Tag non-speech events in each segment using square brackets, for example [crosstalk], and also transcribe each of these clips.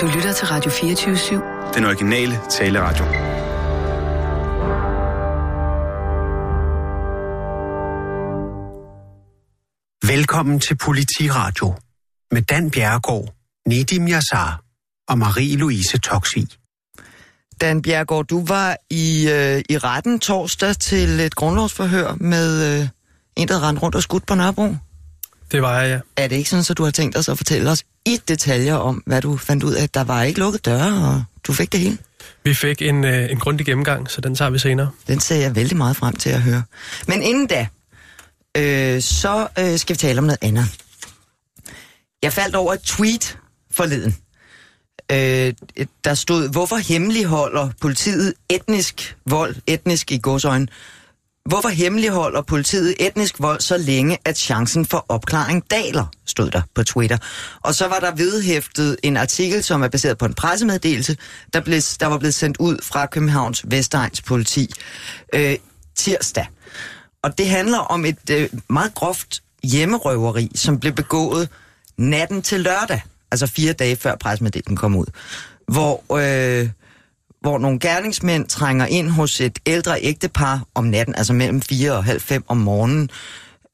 Du lytter til Radio 24-7. Den originale taleradio. Velkommen til Politiradio med Dan Bjerregaard, Nedim Yassar og Marie-Louise Toksvig. Dan Bjergård, du var i, øh, i retten torsdag til et grundlovsforhør med øh, en, der rendte rundt og skudt på Nørrebro. Det var jeg, ja. Er det ikke sådan, at du har tænkt os at fortælle os i detaljer om, hvad du fandt ud af? Der var ikke lukket døre, og du fik det hele. Vi fik en, øh, en grundig gennemgang, så den tager vi senere. Den ser jeg vældig meget frem til at høre. Men inden da, øh, så øh, skal vi tale om noget andet. Jeg faldt over et tweet forleden. Øh, der stod, hvorfor hemmeligholder politiet etnisk vold, etnisk i godsøjne, hvorfor hemmeligholder politiet etnisk vold så længe, at chancen for opklaring daler, stod der på Twitter. Og så var der vedhæftet en artikel, som er baseret på en pressemeddelelse, der, blev, der var blevet sendt ud fra Københavns Vestegns politi øh, tirsdag. Og det handler om et øh, meget groft hjemmerøveri, som blev begået natten til lørdag, altså fire dage før pressemeddelelsen kom ud, hvor, øh, hvor nogle gerningsmænd trænger ind hos et ældre ægtepar om natten, altså mellem 4 og halv fem om morgenen.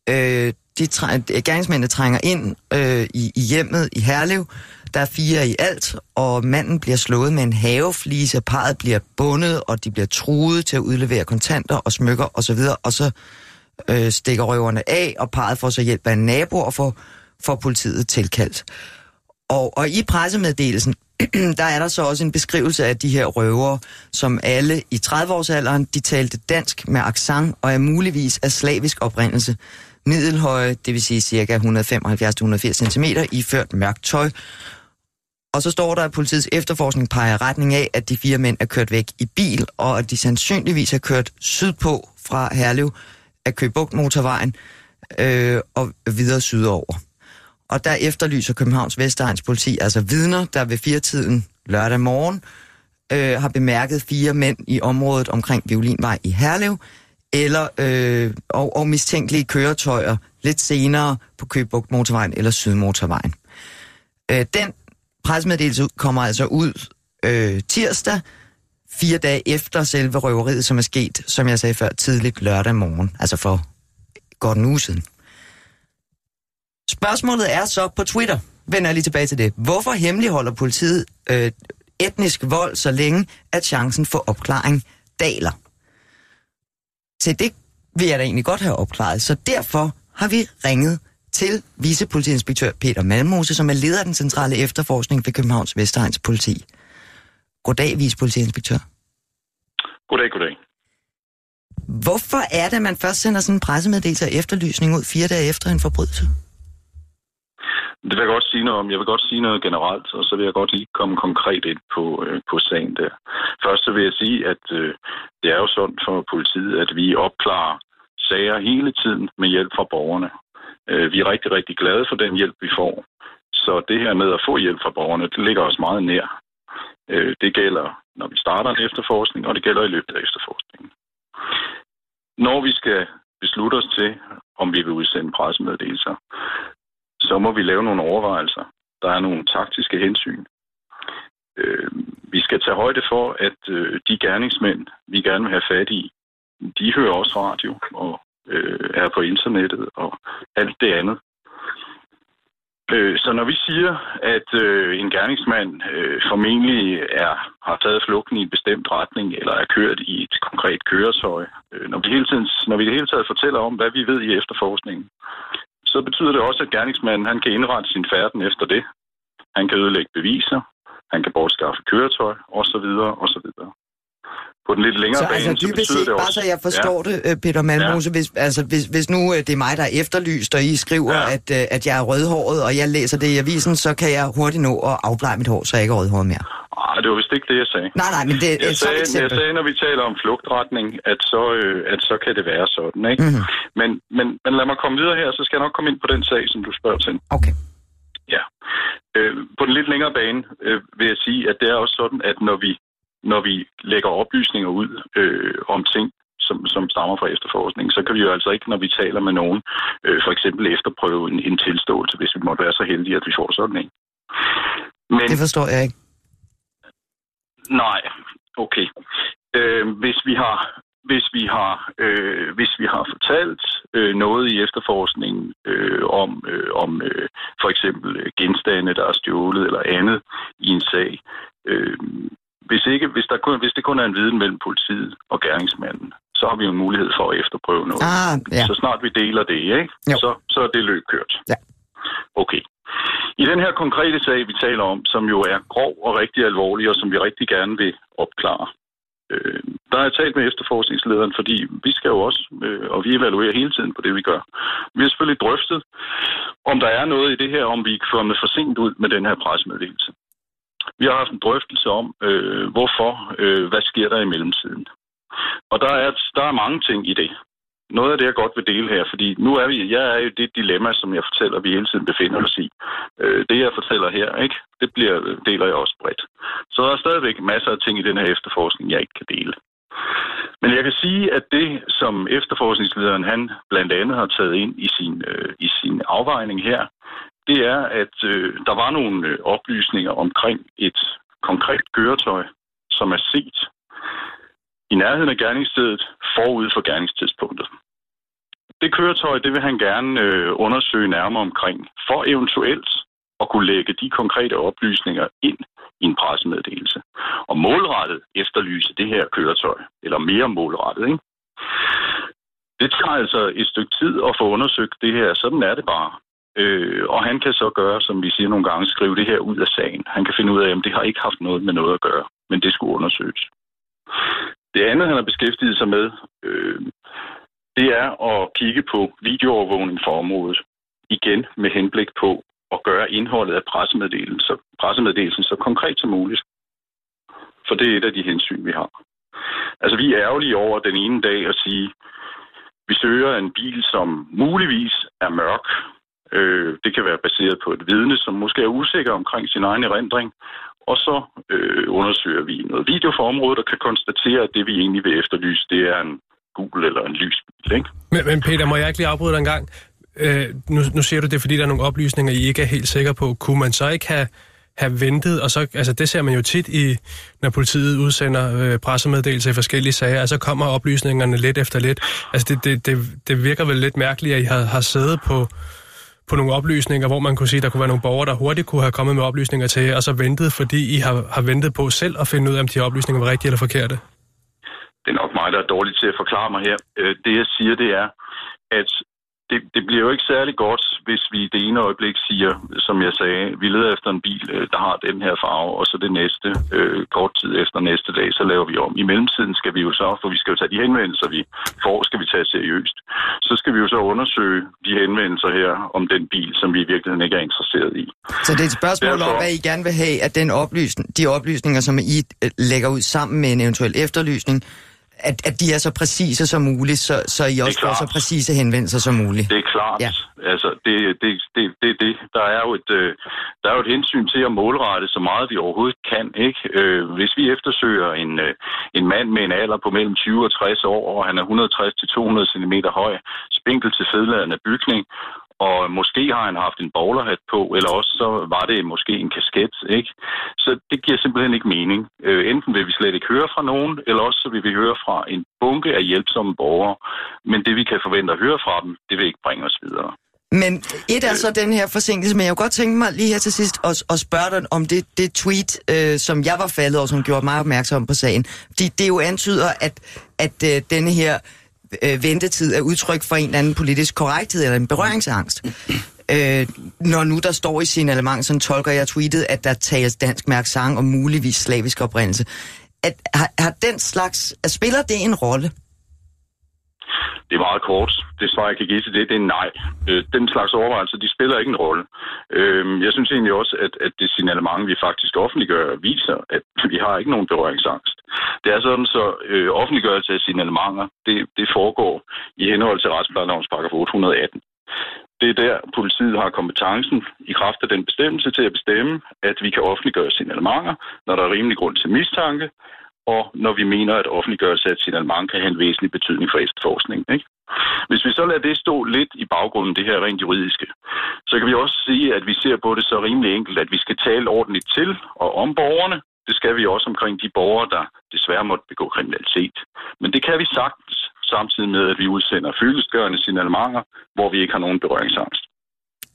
Øh, de træ- øh, gerningsmændene trænger ind øh, i, i hjemmet i Herlev. Der er fire i alt, og manden bliver slået med en haveflise, parret bliver bundet, og de bliver truet til at udlevere kontanter og smykker osv., og så øh, stikker røverne af, og parret får så hjælp af en nabo og får, får politiet tilkaldt. Og, og i pressemeddelelsen, [clears throat] der er der så også en beskrivelse af de her røvere, som alle i 30-årsalderen, de talte dansk med accent og er muligvis af slavisk oprindelse. Middelhøje, det vil sige ca. 175-180 cm, iført mørkt tøj. Og så står der, at politiets efterforskning peger retning af, at de fire mænd er kørt væk i bil, og at de sandsynligvis har kørt sydpå fra Herlev af Købugt motorvejen øh, og videre sydover. Og der efterlyser Københavns Vestegns politi, altså vidner, der ved firetiden lørdag morgen øh, har bemærket fire mænd i området omkring Violinvej i Herlev, eller, øh, og, og mistænkelige køretøjer lidt senere på Købugt motorvejen eller Sydmotorvejen. Øh, den pressemeddelelse kommer altså ud øh, tirsdag, fire dage efter selve røveriet, som er sket, som jeg sagde før, tidligt lørdag morgen, altså for godt en uge siden. Spørgsmålet er så på Twitter, vender jeg lige tilbage til det. Hvorfor hemmeligholder politiet øh, etnisk vold så længe, at chancen for opklaring daler? Til det vil jeg da egentlig godt have opklaret, så derfor har vi ringet til vicepolitiinspektør Peter Malmose, som er leder af den centrale efterforskning ved Københavns Vestegns politi. Goddag, vicepolitiinspektør. Goddag, goddag. Hvorfor er det, at man først sender sådan en pressemeddelelse og efterlysning ud fire dage efter en forbrydelse? Det vil jeg godt sige noget om. Jeg vil godt sige noget generelt, og så vil jeg godt lige komme konkret ind på, øh, på sagen der. Først så vil jeg sige, at øh, det er jo sådan for politiet, at vi opklarer sager hele tiden med hjælp fra borgerne. Øh, vi er rigtig, rigtig glade for den hjælp, vi får. Så det her med at få hjælp fra borgerne, det ligger os meget nær. Øh, det gælder, når vi starter en efterforskning, og det gælder i løbet af efterforskningen. Når vi skal beslutte os til, om vi vil udsende pressemeddelelser, så må vi lave nogle overvejelser. Der er nogle taktiske hensyn. Øh, vi skal tage højde for, at øh, de gerningsmænd, vi gerne vil have fat i, de hører også radio og øh, er på internettet og alt det andet. Øh, så når vi siger, at øh, en gerningsmand øh, formentlig er, har taget flugten i en bestemt retning eller er kørt i et konkret køretøj, øh, når, vi hele tiden, når vi det hele taget fortæller om, hvad vi ved i efterforskningen, så betyder det også, at gerningsmanden han kan indrette sin færden efter det. Han kan ødelægge beviser, han kan bortskaffe køretøj, osv. osv. På den lidt længere så, bane, altså, så betyder set, det også... Bare så jeg forstår ja. det, øh, Peter Malmose, ja. hvis, altså, hvis, hvis nu øh, det er mig, der er efterlyst, og I skriver, ja. at, øh, at jeg er rødhåret, og jeg læser det i avisen, så kan jeg hurtigt nå at afblege mit hår, så jeg ikke er rødhåret mere. Nej, det var vist ikke det, jeg sagde. Nej, nej, men det jeg sagde, jeg sagde, når vi taler om flugtretning, at så, øh, at så kan det være sådan, ikke? Mm-hmm. Men, men, men lad mig komme videre her, så skal jeg nok komme ind på den sag, som du spørger til. Okay. Ja. Øh, på den lidt længere bane øh, vil jeg sige, at det er også sådan, at når vi, når vi lægger oplysninger ud øh, om ting, som, som stammer fra efterforskning, så kan vi jo altså ikke, når vi taler med nogen, øh, for eksempel efterprøve en, en tilståelse, hvis vi måtte være så heldige, at vi får sådan en. Men, det forstår jeg ikke. Nej, okay. Øh, hvis vi har hvis vi har øh, hvis vi har fortalt øh, noget i efterforskningen øh, om øh, om øh, for eksempel genstande der er stjålet eller andet i en sag, øh, hvis ikke hvis der kun hvis det kun er en viden mellem politiet og gerningsmanden, så har vi jo en mulighed for at efterprøve noget. Ah, ja. Så snart vi deler det, ikke? Jo. Så så er det løb kørt. Ja. Okay. I den her konkrete sag, vi taler om, som jo er grov og rigtig alvorlig, og som vi rigtig gerne vil opklare, øh, der har jeg talt med efterforskningslederen, fordi vi skal jo også, øh, og vi evaluerer hele tiden på det, vi gør. Vi har selvfølgelig drøftet, om der er noget i det her, om vi er kommet for sent ud med den her pressemeddelelse. Vi har haft en drøftelse om, øh, hvorfor, øh, hvad sker der i mellemtiden. Og der er, der er mange ting i det. Noget af det, jeg godt vil dele her, fordi nu er vi, jeg er jo det dilemma, som jeg fortæller, vi hele tiden befinder os i. Øh, det, jeg fortæller her, ikke, det bliver, deler jeg også bredt. Så der er stadigvæk masser af ting i den her efterforskning, jeg ikke kan dele. Men jeg kan sige, at det, som efterforskningslederen han blandt andet har taget ind i sin, øh, i sin afvejning her, det er, at øh, der var nogle øh, oplysninger omkring et konkret køretøj, som er set i nærheden af gerningsstedet forud for gerningstidspunktet. Det køretøj, det vil han gerne øh, undersøge nærmere omkring, for eventuelt at kunne lægge de konkrete oplysninger ind i en pressemeddelelse. Og målrettet efterlyse det her køretøj, eller mere målrettet, ikke? Det tager altså et stykke tid at få undersøgt det her. Sådan er det bare. Øh, og han kan så gøre, som vi siger nogle gange, skrive det her ud af sagen. Han kan finde ud af, om det har ikke haft noget med noget at gøre, men det skulle undersøges. Det andet, han har beskæftiget sig med, øh, det er at kigge på videoovervågning for området. Igen med henblik på at gøre indholdet af pressemeddelelsen så, pressemeddelelsen så konkret som muligt. For det er et af de hensyn, vi har. Altså, vi er ærgerlige over den ene dag at sige, vi søger en bil, som muligvis er mørk. Øh, det kan være baseret på et vidne, som måske er usikker omkring sin egen erindring. Og så øh, undersøger vi noget video for området og kan konstatere, at det vi egentlig vil efterlyse, det er en gul eller en lys bil. Ikke? Men, men Peter, må jeg ikke lige afbryde dig en gang? Øh, nu, nu siger du det, fordi der er nogle oplysninger, I ikke er helt sikre på. Kunne man så ikke have, have ventet, og så, altså det ser man jo tit i, når politiet udsender øh, pressemeddelelser i forskellige sager, og så kommer oplysningerne lidt efter lidt. Altså det, det, det, det virker vel lidt mærkeligt, at I har, har siddet på, på nogle oplysninger, hvor man kunne sige, at der kunne være nogle borgere, der hurtigt kunne have kommet med oplysninger til, og så ventet, fordi I har, har ventet på selv at finde ud af, om de oplysninger var rigtige eller forkerte? Det er nok mig, der er dårlig til at forklare mig her. Øh, det, jeg siger, det er, at det, det bliver jo ikke særlig godt, hvis vi i det ene øjeblik siger, som jeg sagde, vi leder efter en bil, øh, der har den her farve, og så det næste, øh, kort tid efter næste dag, så laver vi om. I mellemtiden skal vi jo så, for vi skal jo tage de henvendelser, vi får, skal vi tage seriøst. Så skal vi jo så undersøge de henvendelser her om den bil, som vi i virkeligheden ikke er interesseret i. Så det er et spørgsmål Derfor- om, hvad I gerne vil have, at den oplysning, de oplysninger, som I øh, lægger ud sammen med en eventuel efterlysning, at, at de er så præcise som muligt, så, så I også får så præcise henvendelser som muligt. Det er klart. Ja. Altså, det, det, det, det, det. Der er jo et, øh, der er jo et hensyn til at målrette så meget, vi overhovedet kan. Ikke? Øh, hvis vi eftersøger en, øh, en mand med en alder på mellem 20 og 60 år, og han er 160 til 200 cm høj, spinkel til fedladende bygning, og måske har han haft en bowlerhat på, eller også så var det måske en kasket, ikke? Så det giver simpelthen ikke mening. Øh, enten vil vi slet ikke høre fra nogen, eller også så vil vi høre fra en bunke af hjælpsomme borgere. Men det vi kan forvente at høre fra dem, det vil ikke bringe os videre. Men et er så den her forsinkelse, men jeg kunne godt tænke mig lige her til sidst at, at spørge dig om det, det tweet, øh, som jeg var faldet over, som gjorde mig opmærksom på sagen. Fordi det jo antyder, at, at øh, denne her øh, ventetid er udtryk for en eller anden politisk korrekthed eller en berøringsangst. Øh, når nu der står i sin element, sådan tolker jeg tweetet, at der tales dansk mærk sang og muligvis slavisk oprindelse. At, har, har den slags, at spiller det en rolle? Det er meget kort. Det svar, jeg kan give til det, det er nej. Øh, Den slags overvejelser, de spiller ikke en rolle. Øh, Jeg synes egentlig også, at, at det signalement, vi faktisk offentliggør, viser, at [laughs] vi har ikke nogen berøringsangst. Det er sådan, så øh, offentliggørelse af signalementer, det, det foregår i henhold til retsplejelovens paragraf 818. Det er der, politiet har kompetencen i kraft af den bestemmelse til at bestemme, at vi kan offentliggøre signalementer, når der er rimelig grund til mistanke, og når vi mener, at offentliggørelse af et signalement kan have en væsentlig betydning for efterforskning. Ikke? Hvis vi så lader det stå lidt i baggrunden, det her rent juridiske, så kan vi også sige, at vi ser på det så rimelig enkelt, at vi skal tale ordentligt til og om borgerne, Det skal vi også omkring de borgere, der desværre måtte begå kriminalitet. Men det kan vi sagtens, samtidig med, at vi udsender fyldestgørende signalementer, hvor vi ikke har nogen berøringsangst.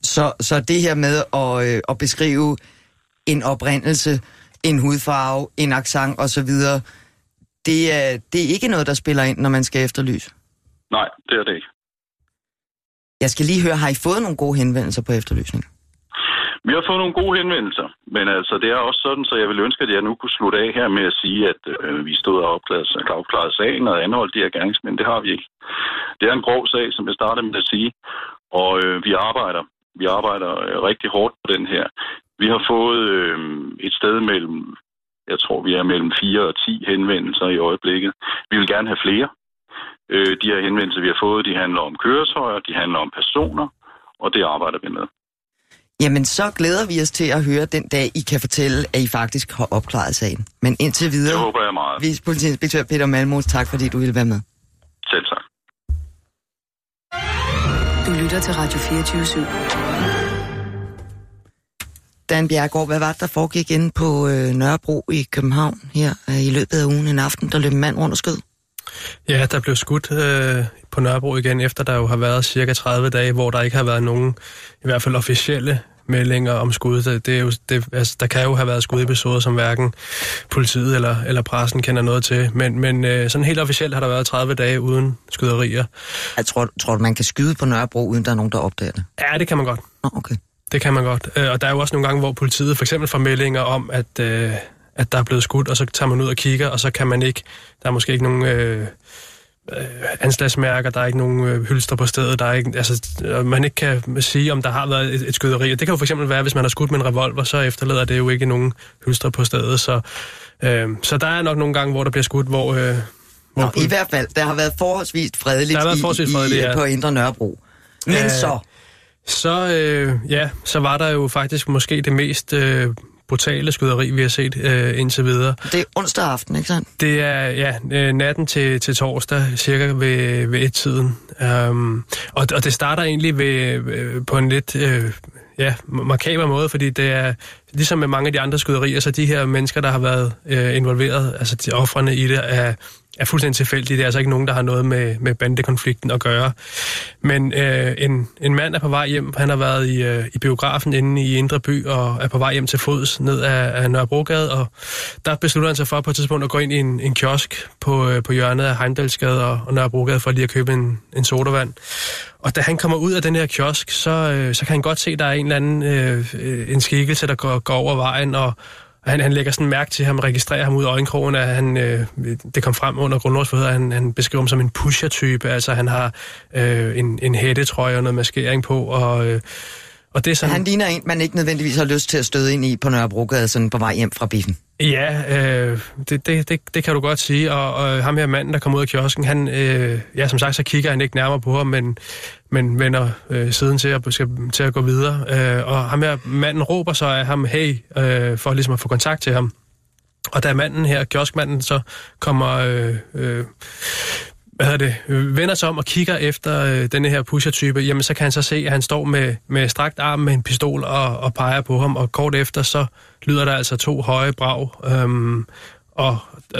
Så, så det her med at, øh, at beskrive en oprindelse, en hudfarve, en accent osv., det er, det er ikke noget, der spiller ind, når man skal efterlyse? Nej, det er det ikke. Jeg skal lige høre, har I fået nogle gode henvendelser på efterlysning? Vi har fået nogle gode henvendelser, men altså det er også sådan, så jeg vil ønske, at jeg nu kunne slutte af her med at sige, at øh, vi stod og opklarede, sagen og anholdt de her gerningsmænd. Det har vi ikke. Det er en grov sag, som jeg startede med at sige, og øh, vi arbejder. Vi arbejder øh, rigtig hårdt på den her. Vi har fået øh, et sted mellem, jeg tror vi er mellem 4 og 10 henvendelser i øjeblikket. Vi vil gerne have flere. Øh, de her henvendelser, vi har fået, de handler om køretøjer, de handler om personer, og det arbejder vi med. Jamen, så glæder vi os til at høre den dag, I kan fortælle, at I faktisk har opklaret sagen. Men indtil videre... Det håber jeg meget. Vicepolitiinspektør Peter Malmos, tak fordi du ville være med. Du lytter til Radio 24 /7. Dan Bjergård, hvad var det, der foregik inde på øh, Nørrebro i København her øh, i løbet af ugen en aften, der løb en mand rundt og skød? Ja, der blev skudt øh, på Nørrebro igen, efter der jo har været cirka 30 dage, hvor der ikke har været nogen, i hvert fald officielle meldinger om skud. Det, det er jo, det, altså, der kan jo have været skudepisoder, som hverken politiet eller, eller pressen kender noget til. Men, men øh, sådan helt officielt har der været 30 dage uden skyderier. Jeg tror, tror du, man kan skyde på Nørrebro, uden der er nogen, der opdager det? Ja, det kan man godt. Nå, okay. Det kan man godt. Øh, og der er jo også nogle gange, hvor politiet for eksempel får meldinger om, at, øh, at der er blevet skudt, og så tager man ud og kigger, og så kan man ikke, der er måske ikke nogen øh, øh, anslagsmærker, der er ikke nogen øh, hylster på stedet, der er ikke, altså, øh, man ikke kan sige, om der har været et, et skyderi. Og det kan jo for eksempel være, hvis man har skudt med en revolver, så efterlader det jo ikke nogen hylster på stedet. Så, øh, så der er nok nogle gange, hvor der bliver skudt, hvor... Øh, hvor Nå, I hvert fald, der har været forholdsvis fredeligt, Der har været forholdsvis i, fredeligt, i, ja. på Indre Nørrebro. Men Øh, så, Så, øh, ja, så var der jo faktisk måske det mest øh, brutale skyderi, vi har set øh, indtil videre. det er onsdag aften, ikke sandt? Det er ja, øh, natten til, til torsdag, cirka ved, ved et-tiden. Um, og, og det starter egentlig ved, øh, på en lidt øh, ja, markaber måde, fordi det er ligesom med mange af de andre skyderier, så de her mennesker, der har været øh, involveret, altså de offrene i det, er, er fuldstændig tilfældige. Det er altså ikke nogen, der har noget med, med bandekonflikten at gøre. Men øh, en, en mand er på vej hjem. Han har været i, øh, i biografen inde i Indre By og er på vej hjem til fods ned af, af Nørrebrogade. Og der beslutter han sig for på et tidspunkt at gå ind i en, en kiosk på, øh, på hjørnet af Heimdalsgade og, og Nørrebrogade for lige at købe en, en sodavand. Og da han kommer ud af den her kiosk, så, øh, så kan han godt se, at der er en eller anden øh, øh en skikkelse, der går, går over vejen, og han, han lægger sådan mærke til ham, registrerer ham ud af øjenkrogen, at han, øh, det kom frem under grundlovsforhed, at han, han beskriver ham som en pusher-type, altså han har øh, en, en hættetrøje og noget maskering på, og, øh, og det er sådan... Han ligner en, man ikke nødvendigvis har lyst til at støde ind i på Nørrebrogade, sådan på vej hjem fra biffen. Ja, øh, det, det, det, det kan du godt sige. Og, og ham her manden, der kommer ud af kiosken, han, øh, ja, som sagt, så kigger han ikke nærmere på ham, men, men vender øh, siden til at, skal, til at gå videre. Øh, og ham her manden råber så af ham, hey, øh, for ligesom at få kontakt til ham. Og da manden her, kioskmanden, så kommer... Øh, øh, hvad hedder det, øh, vender sig om og kigger efter øh, denne her pusher-type, jamen så kan han så se, at han står med, med strakt arm med en pistol og, og peger på ham, og kort efter så lyder der altså to høje brag, øhm, og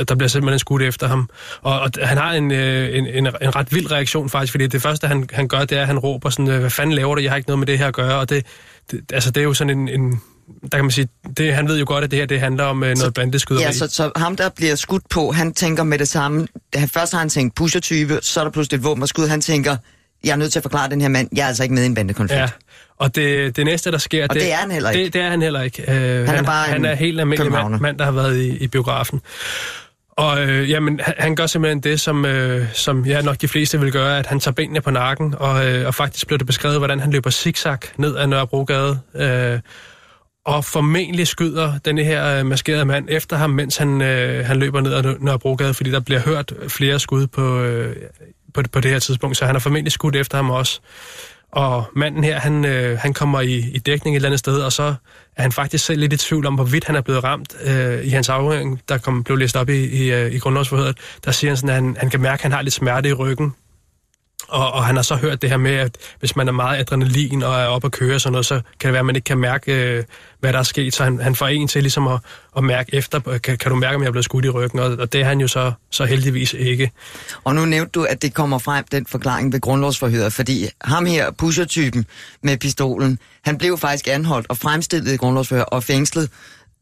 der bliver simpelthen skudt efter ham. Og, og han har en, øh, en, en, en ret vild reaktion faktisk, fordi det første, han, han gør, det er, at han råber sådan, øh, hvad fanden laver du, jeg har ikke noget med det her at gøre, og det, det, altså, det er jo sådan en, en der kan man sige, det, han ved jo godt, at det her det handler om øh, noget bandeskyderi. Ja, så, så ham, der bliver skudt på, han tænker med det samme. Han, først har han tænkt pusher-type, så er der pludselig et våben og skud. Han tænker, jeg er nødt til at forklare den her mand, jeg er altså ikke med i en bandekonflikt. Ja, og det, det næste, der sker... Og det er han heller ikke. Det, det er han heller ikke. Uh, han, er bare han er helt almindelig mand, mand, der har været i, i biografen. Og øh, jamen, han, han gør simpelthen det, som, øh, som ja, nok de fleste vil gøre, at han tager benene på nakken, og, øh, og faktisk bliver det beskrevet, hvordan han løber zigzag ned ad Nørrebrogade, øh, og formentlig skyder den her øh, maskerede mand efter ham, mens han, øh, han løber ned ad Nørrebrogade, fordi der bliver hørt flere skud på, øh, på, på det her tidspunkt, så han har formentlig skudt efter ham også. Og manden her, han, øh, han kommer i, i dækning et eller andet sted, og så er han faktisk selv lidt i tvivl om, hvorvidt han er blevet ramt øh, i hans afhøring, der kom, blev læst op i, i, øh, i grundlovsforhøret. Der siger han sådan, at han, han kan mærke, at han har lidt smerte i ryggen. Og, og han har så hørt det her med, at hvis man er meget adrenalin og er oppe at køre og sådan noget, så kan det være, at man ikke kan mærke, øh, hvad der er sket. Så han, han får en til ligesom at, at mærke efter, kan, kan du mærke, om jeg er blevet skudt i ryggen? Og, og det er han jo så, så heldigvis ikke. Og nu nævnte du, at det kommer frem, den forklaring ved grundlovsforhøret, fordi ham her, pushertypen med pistolen, han blev faktisk anholdt og fremstillet i grundlovsforhør og fængslet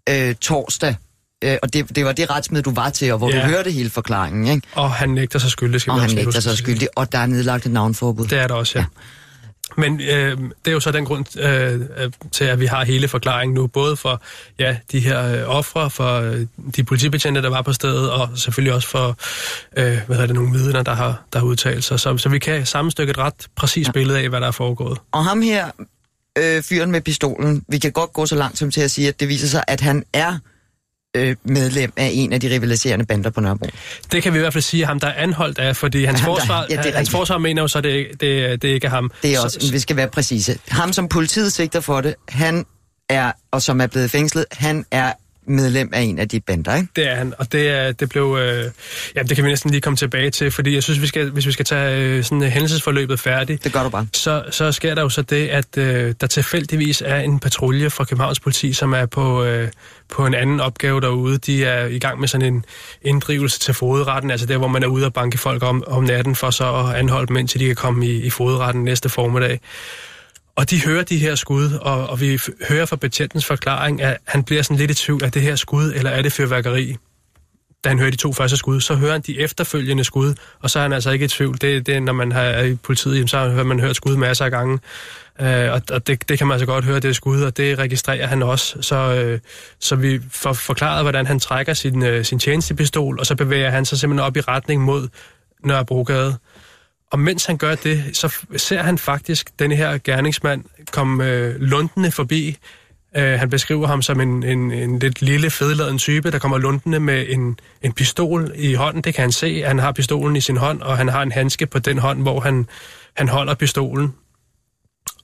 øh, torsdag øh, og det, det var det retsmøde, du var til, og hvor ja. du hørte hele forklaringen, ikke? Og han nægter sig skyldig, skal Og han nægter sig skyldig, og der er nedlagt et navnforbud. Det er der også, ja. ja. Men øh, det er jo så den grund øh, til, at vi har hele forklaringen nu, både for ja, de her øh, ofre, for øh, de politibetjente, der var på stedet, og selvfølgelig også for øh, hvad det, nogle vidner, der har, der har udtalt sig. Så, så vi kan sammenstykke et ret præcist ja. billede af, hvad der er foregået. Og ham her, øh, fyren med pistolen, vi kan godt gå så langt som til at sige, at det viser sig, at han er øh, medlem af en af de rivaliserende bander på Nørrebro. Det kan vi i hvert fald sige, at ham der er anholdt af, fordi hans, forsvar, ja, hans forsvar mener jo så, det, det, det ikke er ham. Det er også, så, vi skal være præcise. Ham, som politiet sigter for det, han er, og som er blevet fængslet, han er medlem af en af de bander, ikke? Det er han, og det, er, det blev... Øh, ja, det kan vi næsten lige komme tilbage til, fordi jeg synes, vi skal, hvis vi skal tage øh, sådan hændelsesforløbet færdigt... Det gør du bare. Så, så sker der jo så det, at øh, der tilfældigvis er en patrulje fra Københavns politi, som er på, øh, på en anden opgave derude. De er i gang med sådan en inddrivelse til fodretten, altså der, hvor man er ude og banke folk om, om natten, for så at anholde dem, indtil de kan komme i, i fodretten næste formiddag. Og de hører de her skud, og, og vi hører fra betjentens forklaring, at han bliver sådan lidt i tvivl, er det her skud, eller er det fyrværkeri? Da han hører de to første skud, så hører han de efterfølgende skud, og så er han altså ikke i tvivl. Det, det når man har i politiet, så har man hørt skud masser af gange. Øh, og og det, det kan man altså godt høre, det er skud, og det registrerer han også. Så, øh, så vi får forklaret, hvordan han trækker sin, øh, sin tjenestepistol, og så bevæger han sig simpelthen op i retning mod Nørrebrogade. Og mens han gør det, så ser han faktisk den her gerningsmand komme øh, lundende forbi. Øh, han beskriver ham som en, en, en lidt lille, fedladen type, der kommer lundende med en, en pistol i hånden. Det kan han se. Han har pistolen i sin hånd, og han har en handske på den hånd, hvor han, han holder pistolen.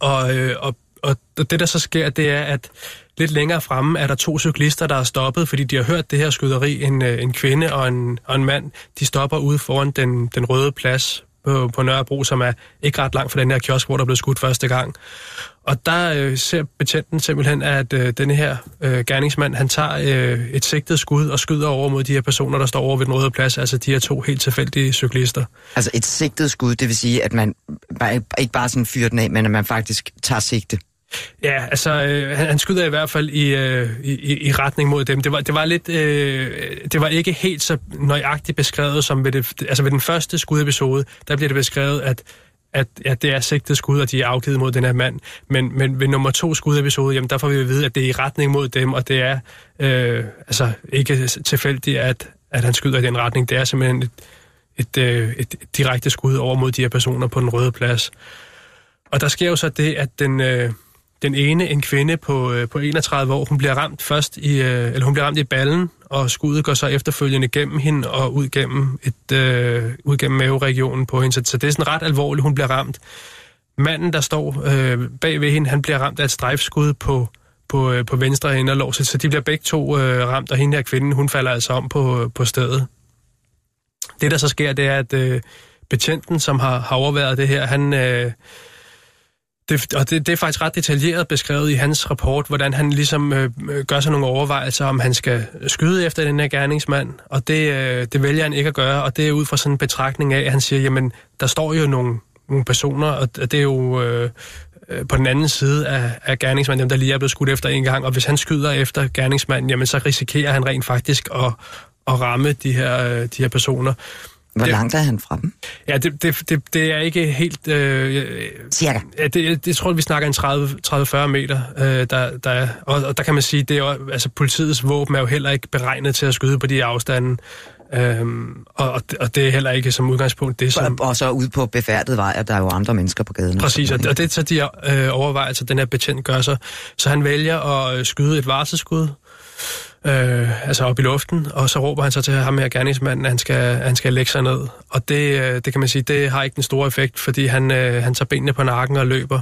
Og, øh, og, og det, der så sker, det er, at lidt længere fremme er der to cyklister, der er stoppet, fordi de har hørt det her skyderi. En, øh, en kvinde og en, og en mand, de stopper ude foran den, den røde plads på, på Nørrebro, som er ikke ret langt fra den her kiosk, hvor der blev skudt første gang. Og der øh, ser betjenten simpelthen, at øh, denne her øh, gerningsmand, han tager øh, et sigtet skud og skyder over mod de her personer, der står over ved den røde plads, altså de her to helt tilfældige cyklister. Altså et sigtet skud, det vil sige, at man ikke bare sådan fyrer den af, men at man faktisk tager sigte? Ja, altså øh, han, han skyder i hvert fald i, øh, i, i retning mod dem. Det var, det var lidt, øh, det var ikke helt så nøjagtigt beskrevet som ved, det, altså ved den første skudepisode, der bliver det beskrevet, at at, at det er sigtet skud, og de er afgivet mod den her mand. Men, men ved nummer to skudepisode, jamen der får vi at vide, at det er i retning mod dem, og det er øh, altså ikke tilfældigt, at, at han skyder i den retning. Det er simpelthen et, et, øh, et, et direkte skud over mod de her personer på den røde plads. Og der sker jo så det, at den, øh, den ene, en kvinde på, øh, på 31 år, hun bliver ramt først i, øh, eller hun bliver ramt i ballen, og skuddet går så efterfølgende gennem hende og ud gennem, et, øh, ud gennem maveregionen på hende. Så, så det er sådan ret alvorligt, hun bliver ramt. Manden, der står øh, bag ved hende, han bliver ramt af et strejfskud på, på, øh, på venstre inderlov, så, så de bliver begge to øh, ramt, og hende her kvinde, hun falder altså om på, på stedet. Det, der så sker, det er, at øh, betjenten, som har, har overværet det her, han... Øh, det, og det, det er faktisk ret detaljeret beskrevet i hans rapport, hvordan han ligesom øh, øh, gør sig nogle overvejelser, om han skal skyde efter den her gerningsmand, og det, øh, det vælger han ikke at gøre, og det er ud fra sådan en betragtning af, at han siger, jamen, der står jo nogle, nogle personer, og det er jo øh, øh, på den anden side af, af gerningsmanden, dem der lige er blevet skudt efter en gang, og hvis han skyder efter gerningsmanden, jamen så risikerer han rent faktisk at, at ramme de her, øh, de her personer. Hvor langt er han fra dem? Ja, det, det, det, det er ikke helt... Øh, Cirka? Ja, det, det tror jeg, vi snakker en 30-40 meter. Øh, der, der er, og, og der kan man sige, det er altså politiets våben er jo heller ikke beregnet til at skyde på de afstande. Øhm, og, og det er heller ikke som udgangspunkt det, som... Og, og så ud på befærdet vej, at der er jo andre mennesker på gaden. Præcis, og, og det er så de øh, overvejelser, den her betjent gør sig. Så han vælger at skyde et varselskud, øh, altså op i luften, og så råber han så til ham her gerningsmanden, at han skal, han skal lægge sig ned. Og det, øh, det kan man sige, det har ikke den store effekt, fordi han, øh, han tager benene på nakken og løber.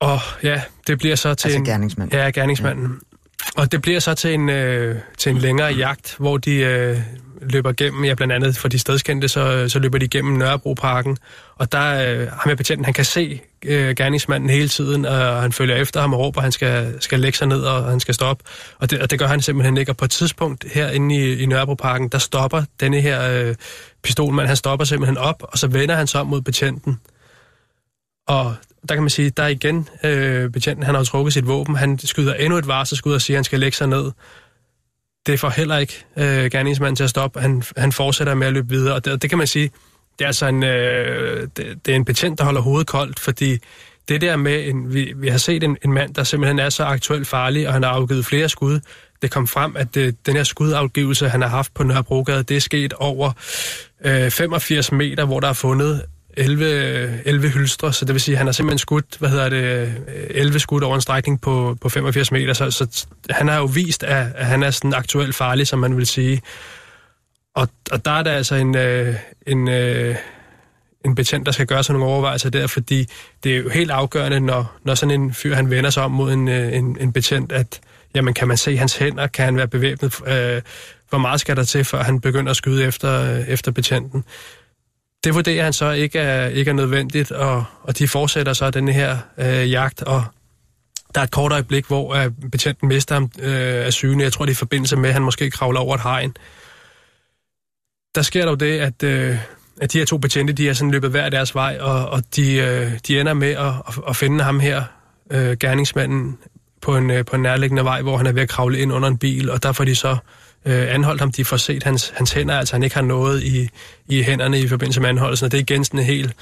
Og ja, det bliver så til altså en... gerningsmanden? Ja, gerningsmanden. Ja. Og det bliver så til en, øh, til en længere jagt, hvor de, øh, løber gennem, ja blandt andet for de stedskendte, så, så løber de gennem Nørrebroparken, og der øh, ham med betjenten, han kan se øh, gerningsmanden hele tiden, og han følger efter ham og råber, at han skal, skal lægge sig ned, og han skal stoppe. Og det, og det gør han simpelthen ikke. Og på et tidspunkt herinde i, i Nørrebroparken, der stopper denne her øh, pistolmand, han stopper simpelthen op, og så vender han sig om mod betjenten. Og der kan man sige, der er igen øh, betjenten, han har trukket sit våben, han skyder endnu et varselskud og siger, at han skal lægge sig ned. Det får heller ikke øh, gerningsmanden til at stoppe. Han, han fortsætter med at løbe videre, og det, det kan man sige, det er altså en, øh, det, det er en betjent, der holder hovedet koldt, fordi det der med, en, vi, vi har set en, en mand, der simpelthen er så aktuelt farlig, og han har afgivet flere skud. Det kom frem, at det, den her skudafgivelse, han har haft på Nørrebrogade, det er sket over øh, 85 meter, hvor der er fundet 11, 11 hylstre, så det vil sige, at han har simpelthen skudt, hvad hedder det, øh, 11 skud over en strækning på, på 85 meter, så, så han har jo vist, at, at han er sådan aktuelt farlig, som man vil sige. Og, og der er der altså en, øh, en, øh, en betjent, der skal gøre sig nogle overvejelser der, fordi det er jo helt afgørende, når, når sådan en fyr, han vender sig om mod en, øh, en, en betjent, at jamen, kan man se hans hænder, kan han være bevæbnet, øh, hvor meget skal der til, før han begynder at skyde efter, øh, efter betjenten det vurderer han så ikke er, ikke er nødvendigt, og, og de fortsætter så den her øh, jagt, og der er et kort øjeblik, hvor øh, betjenten mister ham øh, af syne. Jeg tror, det er i forbindelse med, at han måske kravler over et hegn. Der sker der jo det, at, øh, at de her to betjente, de er sådan løbet hver deres vej, og, og de, øh, de ender med at, at, finde ham her, øh, gerningsmanden, på en, øh, på en nærliggende vej, hvor han er ved at kravle ind under en bil, og der får de så øh, anholdt ham. De får set hans, hans hænder, altså han ikke har noget i, i hænderne i forbindelse med anholdelsen, og det er igen sådan en helt...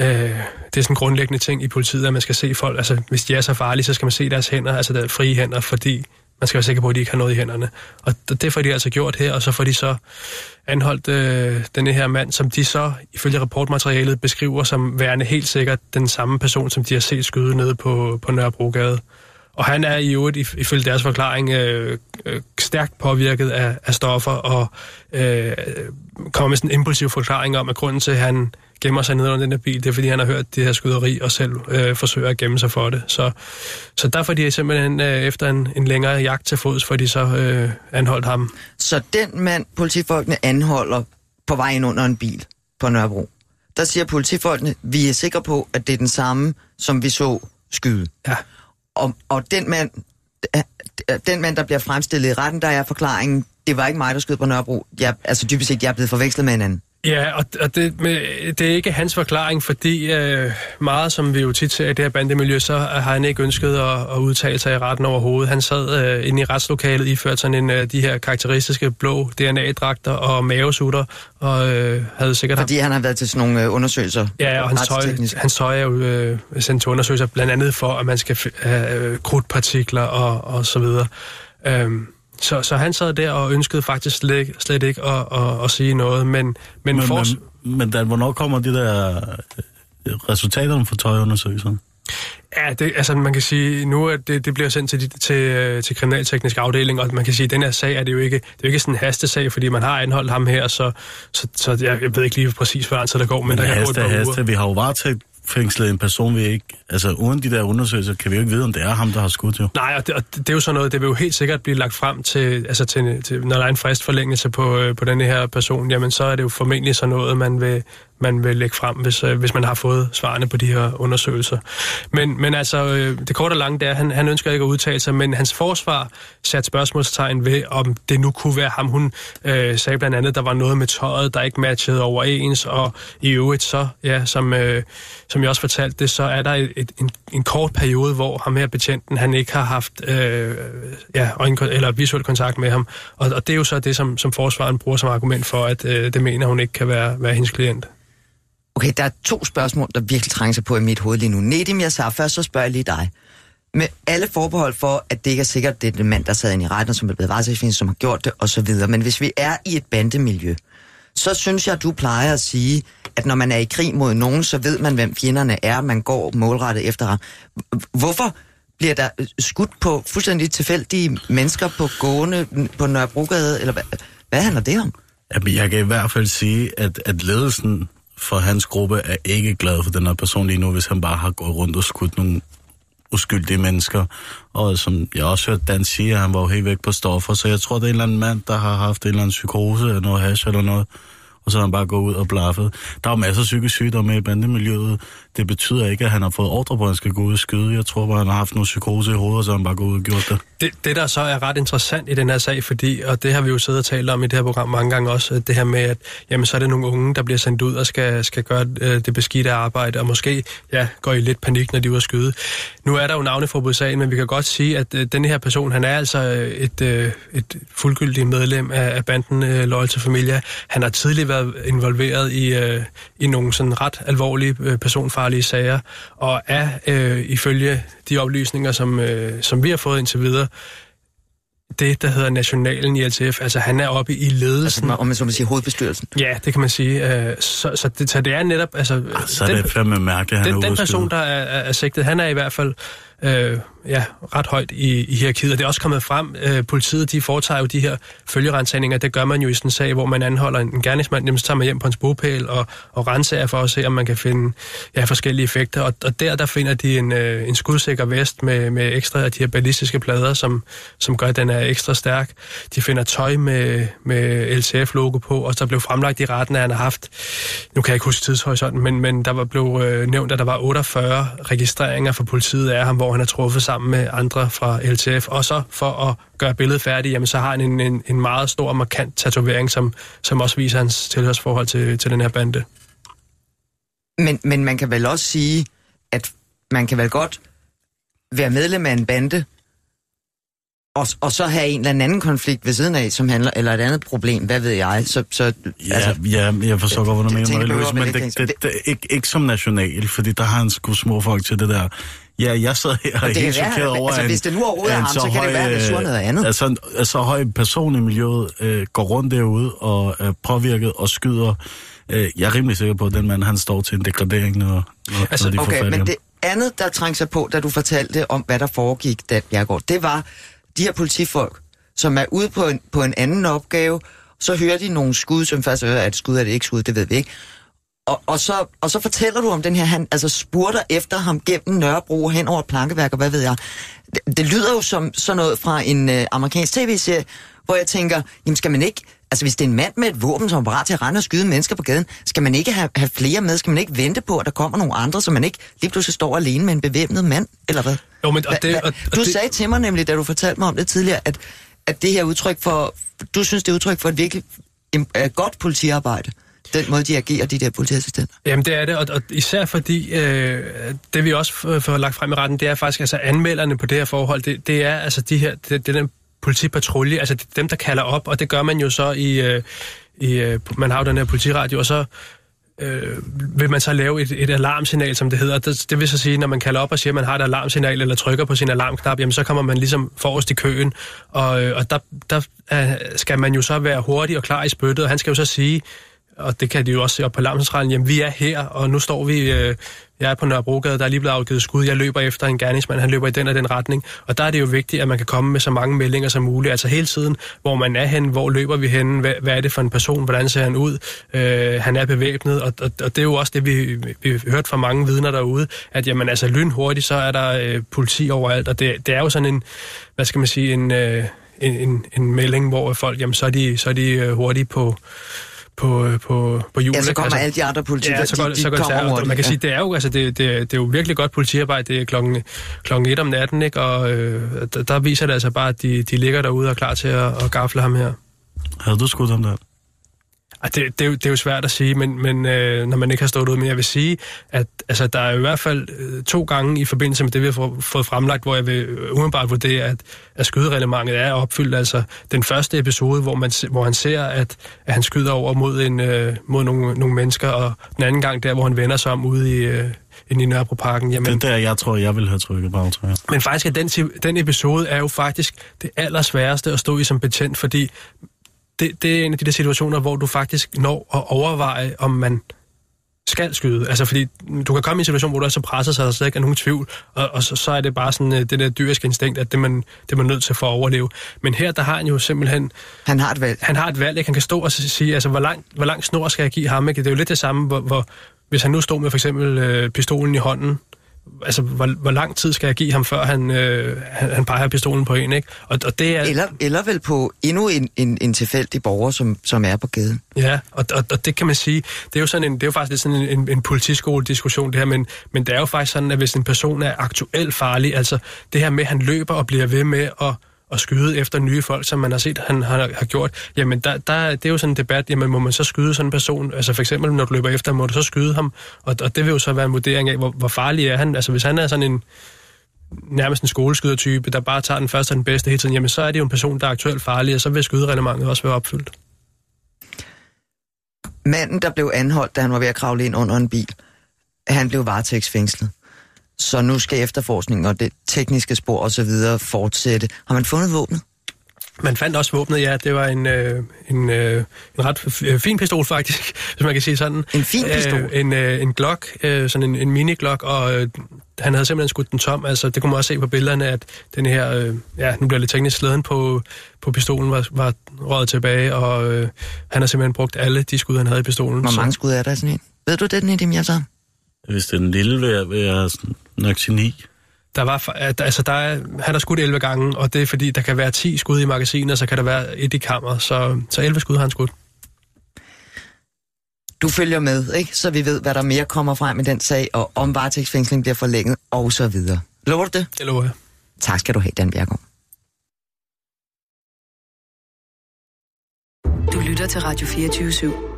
Øh, det er sådan en grundlæggende ting i politiet, at man skal se folk, altså hvis de er så farlige, så skal man se deres hænder, altså der frie hænder, fordi man skal være sikker på, at de ikke har noget i hænderne. Og det får de altså gjort her, og så får de så anholdt øh, denne her mand, som de så ifølge rapportmaterialet beskriver som værende helt sikkert den samme person, som de har set skyde nede på, på Nørrebrogade. Og han er i øvrigt, ifølge deres forklaring, øh, øh, stærkt påvirket af, af stoffer, og øh, øh kommer med sådan en impulsiv forklaring om, at grunden til, at han gemmer sig ned under den her bil, det er, fordi han har hørt det her skyderi, og selv øh, forsøger at gemme sig for det. Så, så derfor de simpelthen øh, efter en, en længere jagt til fods, for de så øh, anholdt ham. Så den mand, politifolkene anholder på vej ind under en bil på Nørrebro, der siger politifolkene, vi er sikre på, at det er den samme, som vi så skyde. Ja. Og, og den mand, den mand, der bliver fremstillet i retten, der er forklaringen, det var ikke mig, der skød på Nørrebro. Jeg, altså dybest set, jeg er blevet forvekslet med en anden. Ja, og, og det, med, det er ikke hans forklaring, fordi øh, meget, som vi jo tit ser i det her bandemiljø, så har han ikke ønsket at, at udtale sig i retten overhovedet. Han sad øh, inde i retslokalet, iført sådan en af de her karakteristiske blå DNA-dragter og mavesutter, og øh, havde sikkert... Fordi han har været til sådan nogle øh, undersøgelser? Ja, og hans tøj, hans tøj er jo øh, sendt til undersøgelser, blandt andet for, at man skal have øh, krudtpartikler og, og så videre. Øh, så, så han sad der og ønskede faktisk slet, slet ikke at, at, at sige noget, men... Men, men, for... men, men Dan, hvornår kommer de der øh, resultaterne fra tøjundersøgelserne? Ja, det, altså man kan sige, nu at det, det bliver sendt til, til, øh, til kriminalteknisk afdeling, og man kan sige, at den her sag er det jo ikke, det er jo ikke sådan en hastesag, fordi man har anholdt ham her, så, så, så jeg, jeg ved ikke lige præcis, hvor så der går, men, men der haste, gå et par haste. Vi har jo varetægt fængslet en person, vi ikke... Altså, uden de der undersøgelser, kan vi jo ikke vide, om det er ham, der har skudt, jo. Nej, og det, og det er jo sådan noget, det vil jo helt sikkert blive lagt frem til, altså til, til når der er en fristforlængelse på, øh, på den her person, jamen så er det jo formentlig sådan noget, man vil, man vil lægge frem, hvis, øh, hvis man har fået svarene på de her undersøgelser. Men, men altså, øh, det korte og lange, det er, han, han ønsker ikke at udtale sig, men hans forsvar satte spørgsmålstegn ved, om det nu kunne være ham. Hun øh, sagde blandt andet, der var noget med tøjet, der ikke matchede overens, og i øvrigt så, ja, som, øh, som jeg også fortalte det, så er der et, et, en, en kort periode, hvor ham her betjenten, han ikke har haft øh, ja, øjen, eller visuel kontakt med ham. Og, og det er jo så det, som, som forsvaren bruger som argument for, at øh, det mener hun ikke kan være, være hendes klient. Okay, der er to spørgsmål, der virkelig trænger sig på i mit hoved lige nu. Nedim, jeg sagde først, så spørger jeg lige dig. Med alle forbehold for, at det ikke er sikkert, det er den mand, der sad inde i retten, som er blevet varetægtsfængslet, som har gjort det, og så videre. Men hvis vi er i et bandemiljø, så synes jeg, at du plejer at sige, at når man er i krig mod nogen, så ved man, hvem fjenderne er, man går målrettet efter ham. Hvorfor bliver der øh, skudt på fuldstændig tilfældige mennesker på gående på Nørrebrogade, eller hvad, hvad handler det om? Jamen, jeg kan i hvert fald sige, at, at ledelsen for hans gruppe er ikke glad for den her person lige nu, hvis han bare har gået rundt og skudt nogle uskyldige mennesker. Og som jeg også hørte Dan sige, at han var jo helt væk på stoffer. Så jeg tror, det er en eller anden mand, der har haft en eller anden psykose eller noget hash eller noget. Og så har han bare gået ud og blaffet. Der er jo masser af psykisk sygdomme i bandemiljøet. Det betyder ikke, at han har fået ordre på, at han skal gå ud og skyde. Jeg tror bare, han har haft noget psykose i hovedet, og så han bare gået ud og gjort det. Det, det, der så er ret interessant i den her sag, fordi, og det har vi jo siddet og talt om i det her program mange gange også, øh, det her med, at jamen, så er det nogle unge, der bliver sendt ud og skal, skal gøre øh, det beskidte arbejde, og måske ja, går i lidt panik, når de er ude at skyde. Nu er der jo navneforbud sagen, men vi kan godt sige, at øh, denne her person, han er altså øh, et, øh, et fuldgyldigt medlem af, af banden øh, Loyal til Familia. Han har tidligere været involveret i, øh, i nogle sådan ret alvorlige øh, personfarlige sager, og er øh, ifølge de oplysninger, som, øh, som vi har fået indtil videre, det, der hedder nationalen i LTF. Altså, han er oppe i ledelsen. Altså, om man så må sige hovedbestyrelsen. Ja, det kan man sige. Øh, så, så, det, så det er netop... Altså, Ah, så er det fandme mærkeligt, han den, er den person, der er, er, er sigtet, han er i hvert fald øh, ja, ret højt i, i hierarkiet, og det er også kommet frem. Øh, politiet, de foretager jo de her følgerensagninger. Det gør man jo i sådan en sag, hvor man anholder en, gerningsmand, jamen, så tager man hjem på hans bogpæl og, og renser for at se, om man kan finde ja, forskellige effekter. Og, og der, der finder de en, øh, en skudsikker vest med, med ekstra af de her ballistiske plader, som, som gør, at den er ekstra stærk. De finder tøj med, med LCF-logo på, og så blev fremlagt i retten, at han har haft, nu kan jeg ikke huske tidshorisonten, men, men der var blev øh, nævnt, at der var 48 registreringer fra politiet af ham, hvor han er truffet sammen med andre fra LTF. Og så for at gøre billedet færdigt, jamen, så har han en, en, en meget stor og markant tatovering, som, som også viser hans tilhørsforhold til, til den her bande. Men, men man kan vel også sige, at man kan vel godt være medlem af en bande, og, og så have en eller anden konflikt ved siden af, som handler, eller et andet problem, hvad ved jeg. Så, så, Ja, altså, ja, jeg forstår godt, hvad du det- mener, Marie Louise, men det, det, ikke, det, det, ikke, ikke som national, fordi der har han sgu små folk til det der. Ja, jeg sad her og er det helt kan chokeret over, altså, at hvis det nu overhovedet er en ham, så kan det høj, være, at det sur noget andet. Altså, en en så høj person i miljøet øh, går rundt derude og er påvirket og skyder. Øh, jeg er rimelig sikker på, at den mand, han står til en degradering, når, når, Altså, når de Okay, men det andet, der trængte sig på, da du fortalte om, hvad der foregik, Dan Bjergård, det var de her politifolk, som er ude på en, på en anden opgave, så hører de nogle skud, som først er det skud, er det ikke skud, det ved vi ikke. Og, og, så, og så fortæller du om den her, han altså spurter efter ham gennem Nørrebro hen over et plankeværk, og hvad ved jeg. Det, det lyder jo som sådan noget fra en øh, amerikansk tv-serie, hvor jeg tænker, jamen skal man ikke, altså hvis det er en mand med et våben, som er parat til at rende og skyde mennesker på gaden, skal man ikke have, have flere med? Skal man ikke vente på, at der kommer nogle andre, så man ikke lige pludselig står alene med en bevæbnet mand, eller hvad? Jo, men, og det, og, og du det, sagde til mig nemlig, da du fortalte mig om det tidligere, at, at det her udtryk for, du synes det er udtryk for et virkelig em, uh, godt politiarbejde, den måde de agerer, de der politiassistenter. Jamen det er det, og, og især fordi øh, det vi også får lagt frem i retten, det er faktisk altså anmelderne på det her forhold, det, det er altså de her, det, det er den politipatrulje, altså det er dem, der kalder op, og det gør man jo så i, øh, i øh, man har jo den her politiradio, og så øh, vil man så lave et, et alarmsignal, som det hedder. Det, det vil så sige, når man kalder op og siger, at man har et alarmsignal, eller trykker på sin alarmknap, jamen så kommer man ligesom forrest i køen, og, øh, og der, der øh, skal man jo så være hurtig og klar i spyttet, og han skal jo så sige, og det kan de jo også se op på alarmcentralen, jamen vi er her, og nu står vi, øh, jeg er på Nørrebrogade, der er lige blevet afgivet skud, jeg løber efter en gerningsmand, han løber i den og den retning, og der er det jo vigtigt, at man kan komme med så mange meldinger som muligt, altså hele tiden, hvor man er hen, hvor løber vi hen, hvad, hvad er det for en person, hvordan ser han ud, øh, han er bevæbnet, og, og, og det er jo også det, vi, vi har hørt fra mange vidner derude, at jamen altså lynhurtigt, så er der øh, politi overalt, og det, det er jo sådan en, hvad skal man sige, en, øh, en, en, en melding, hvor folk, jamen så er de, så er de øh, hurtigt på på, øh, på, på julen. Ja, så kommer Altså, alle de andre politikere, Ja, så går, de, det- de så går kommer hurtigt. Man kan ja. sige, det er jo, altså, det, det, det er jo virkelig godt politiarbejde. Det er klokken, klokken et om natten, ikke? og øh, der, der viser det altså bare, at de, de ligger derude og er klar til at, at gafle ham her. Havde du skudt ham der? Det, det, er jo, det er jo svært at sige, men, men øh, når man ikke har stået ud. Men jeg vil sige, at altså, der er i hvert fald øh, to gange i forbindelse med det, vi har få- fået fremlagt, hvor jeg vil øh, umiddelbart vurdere, at, at skydereglementet er opfyldt. Altså den første episode, hvor, man, hvor han ser, at, at han skyder over mod, en, øh, mod nogle, nogle mennesker, og den anden gang der, hvor han vender sig om ude i, øh, inde i Nørrebroparken. Jamen, Det er der, jeg tror, jeg ville have trykket på aftrækker. men faktisk er den, den episode er jo faktisk det allersværeste at stå i som betjent, fordi det, det er en af de der situationer, hvor du faktisk når at overveje, om man skal skyde. Altså fordi du kan komme i en situation, hvor du er så presset, så der slet ikke er nogen tvivl, og, og så, så er det bare sådan øh, det der dyriske instinkt, at det er man, det er man nødt til for at overleve. Men her, der har han jo simpelthen, Han har et valg. han har et valg, ikke? han kan stå og sige, altså hvor lang, hvor lang snor skal jeg give ham, ikke? Det er jo lidt det samme, hvor, hvor hvis han nu stod med for eksempel øh, pistolen i hånden, altså, hvor, hvor lang tid skal jeg give ham, før han, øh, han, han peger pistolen på en, ikke? Og, og det er... Eller, eller vel på endnu en, en, en tilfældig borger, som, som er på gaden. Ja, og, og, og det kan man sige, det er jo, sådan en, det er jo faktisk lidt sådan en, en, en politiskole-diskussion det her, men, men det er jo faktisk sådan, at hvis en person er aktuelt farlig, altså det her med, at han løber og bliver ved med at at skyde efter nye folk, som man har set, han har, har gjort, jamen der, der, det er jo sådan en debat, jamen må man så skyde sådan en person, altså for eksempel når du løber efter ham, må du så skyde ham, og, og det vil jo så være en vurdering af, hvor, hvor farlig er han, altså hvis han er sådan en, nærmest en skoleskydertype, der bare tager den første og den bedste hele tiden, jamen så er det jo en person, der er aktuelt farlig, og så vil skydereglementet også være opfyldt. Manden, der blev anholdt, da han var ved at kravle ind under en bil, han blev varetægtsfængslet. Så nu skal efterforskningen og det tekniske spor og så videre fortsætte. Har man fundet våbnet? Man fandt også våbnet, ja. Det var en, øh, en, øh, en ret fin pistol, faktisk, [laughs] hvis man kan sige sådan. En fin pistol? Øh, en, øh, en Glock, øh, sådan en, en mini-Glock, og øh, han havde simpelthen skudt den tom. Altså, det kunne man også se på billederne, at den her, øh, ja, nu bliver det teknisk, slæden på, på pistolen var, var røget tilbage, og øh, han har simpelthen brugt alle de skud, han havde i pistolen. Hvor mange skud er der i sådan en? Ved du det, Nedim Yassar? Hvis det er den lille, vil jeg, vil jeg nok til 9. Der var, altså der er, han har skudt 11 gange, og det er fordi, der kan være 10 skud i magasinet, og så kan der være et i kammer, så, så 11 skud har han skudt. Du følger med, ikke? Så vi ved, hvad der mere kommer frem i den sag, og om varetægtsfængsling bliver forlænget, og så videre. Lover du det? Det lover jeg. Tak skal du have, Dan Bjergård. Du lytter til Radio 24 /7.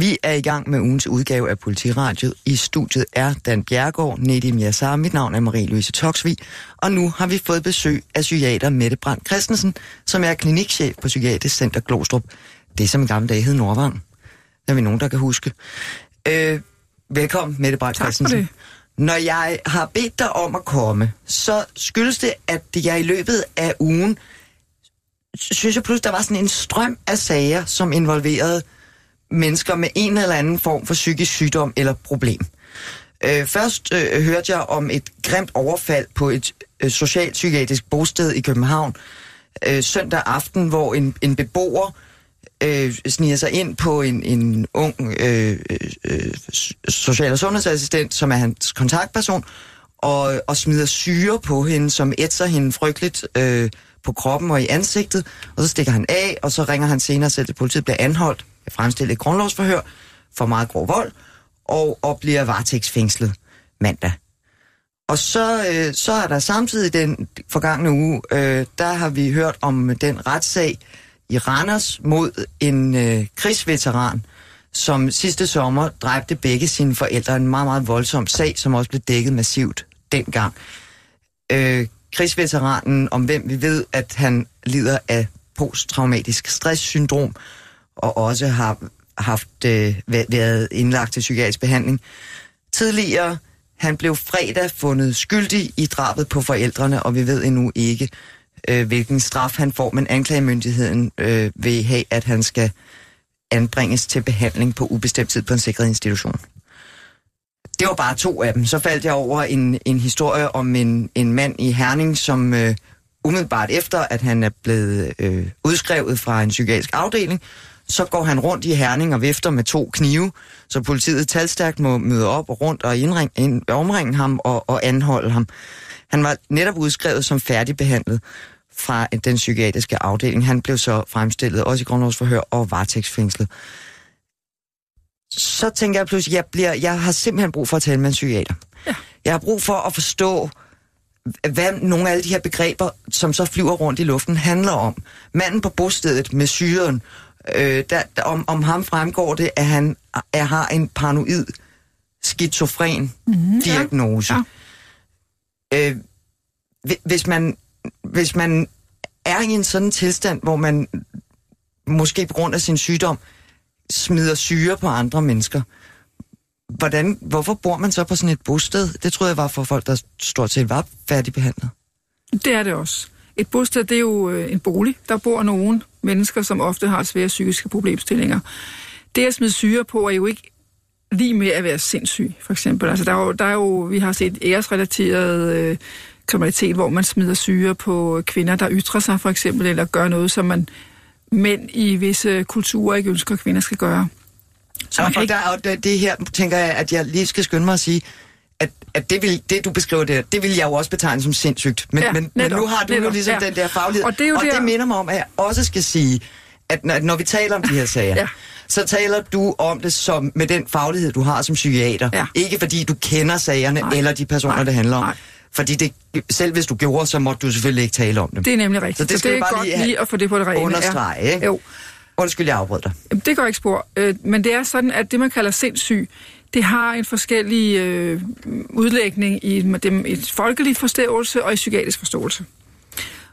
Vi er i gang med ugens udgave af Politiradiet. I studiet er Dan Bjergård, Nedim Yassar, mit navn er Marie-Louise Toksvig, og nu har vi fået besøg af psykiater Mette Brandt Christensen, som er klinikchef på Psykiatrisk Center Glostrup. Det som i gamle dage hed Nordvang. Det er vi nogen, der kan huske. Øh, velkommen, Mette Brandt Christensen. det. Når jeg har bedt dig om at komme, så skyldes det, at jeg i løbet af ugen, synes jeg pludselig, der var sådan en strøm af sager, som involverede mennesker med en eller anden form for psykisk sygdom eller problem. Øh, først øh, hørte jeg om et grimt overfald på et øh, socialpsykiatrisk bosted i København øh, søndag aften, hvor en, en beboer øh, sniger sig ind på en, en ung øh, øh, social- og sundhedsassistent, som er hans kontaktperson, og, og smider syre på hende, som ætser hende frygteligt øh, på kroppen og i ansigtet, og så stikker han af, og så ringer han senere selv til politiet, bliver anholdt fremstillet et grundlovsforhør for meget grov vold, og, og bliver varetægtsfængslet mandag. Og så, øh, så er der samtidig den forgangne uge, øh, der har vi hørt om den retssag i Randers mod en øh, krigsveteran, som sidste sommer dræbte begge sine forældre. En meget, meget voldsom sag, som også blev dækket massivt dengang. Øh, krigsveteranen, om hvem vi ved, at han lider af posttraumatisk stresssyndrom, og også har haft øh, været indlagt til psykiatrisk behandling. Tidligere, han blev fredag fundet skyldig i drabet på forældrene, og vi ved endnu ikke, øh, hvilken straf han får, men anklagemyndigheden øh, vil have, at han skal anbringes til behandling på ubestemt tid på en sikret institution. Det var bare to af dem. Så faldt jeg over en, en historie om en, en mand i Herning, som øh, umiddelbart efter, at han er blevet øh, udskrevet fra en psykiatrisk afdeling, så går han rundt i Herning og vifter med to knive, så politiet talstærkt må møde op og rundt og indring, ind, omringe ham og, og anholde ham. Han var netop udskrevet som færdigbehandlet fra den psykiatriske afdeling. Han blev så fremstillet også i grundlovsforhør og varetægtsfængslet. Så tænker jeg pludselig, jeg, bliver, jeg har simpelthen brug for at tale med en psykiater. Ja. Jeg har brug for at forstå, hvad nogle af alle de her begreber, som så flyver rundt i luften, handler om. Manden på bostedet med syren Øh, der, der, om, om ham fremgår det, at han er, har en paranoid skizofren mm, diagnose. Ja. Ja. Øh, hvis, man, hvis man er i en sådan tilstand, hvor man måske på grund af sin sygdom smider syre på andre mennesker, hvordan, hvorfor bor man så på sådan et bosted? Det troede jeg var for folk, der stort set var færdigbehandlet. Det er det også. Et bosted, det er jo øh, en bolig. Der bor nogen mennesker, som ofte har svære psykiske problemstillinger. Det at smide syre på er jo ikke lige med at være sindssyg, for eksempel. Altså, der er jo, der er jo vi har set æresrelateret øh, kriminalitet, hvor man smider syre på kvinder, der ytrer sig, for eksempel, eller gør noget, som man mænd i visse kulturer ikke ønsker, at kvinder skal gøre. Så man og, der, og det, det her tænker jeg, at jeg lige skal skynde mig at sige, at, at det, vil, det, du beskriver der, det vil jeg jo også betegne som sindssygt. Men, Ja, men, men netop, nu har du jo netop, ligesom ja. den der faglighed. Og det er jo og der- det minder mig om, at jeg også skal sige, at når, når vi taler om de her sager, [laughs] Ja. så taler du om det som med den faglighed, du har som psykiater. Ja. Ikke fordi du kender sagerne Nej. eller de personer, Nej. det handler om. Nej. Fordi det, selv hvis du gjorde, så måtte du selvfølgelig ikke tale om dem. Det er nemlig rigtigt. Så det skal det er bare godt lige at få det på det rene. Understrege, ja. ikke? Jo. Undskyld, jeg afbrød dig. Det går ikke spor. Øh, men det er sådan, at det, man kalder sindssyg, det har en forskellig øh, udlægning i dem, et folkelig forståelse og i psykiatrisk forståelse.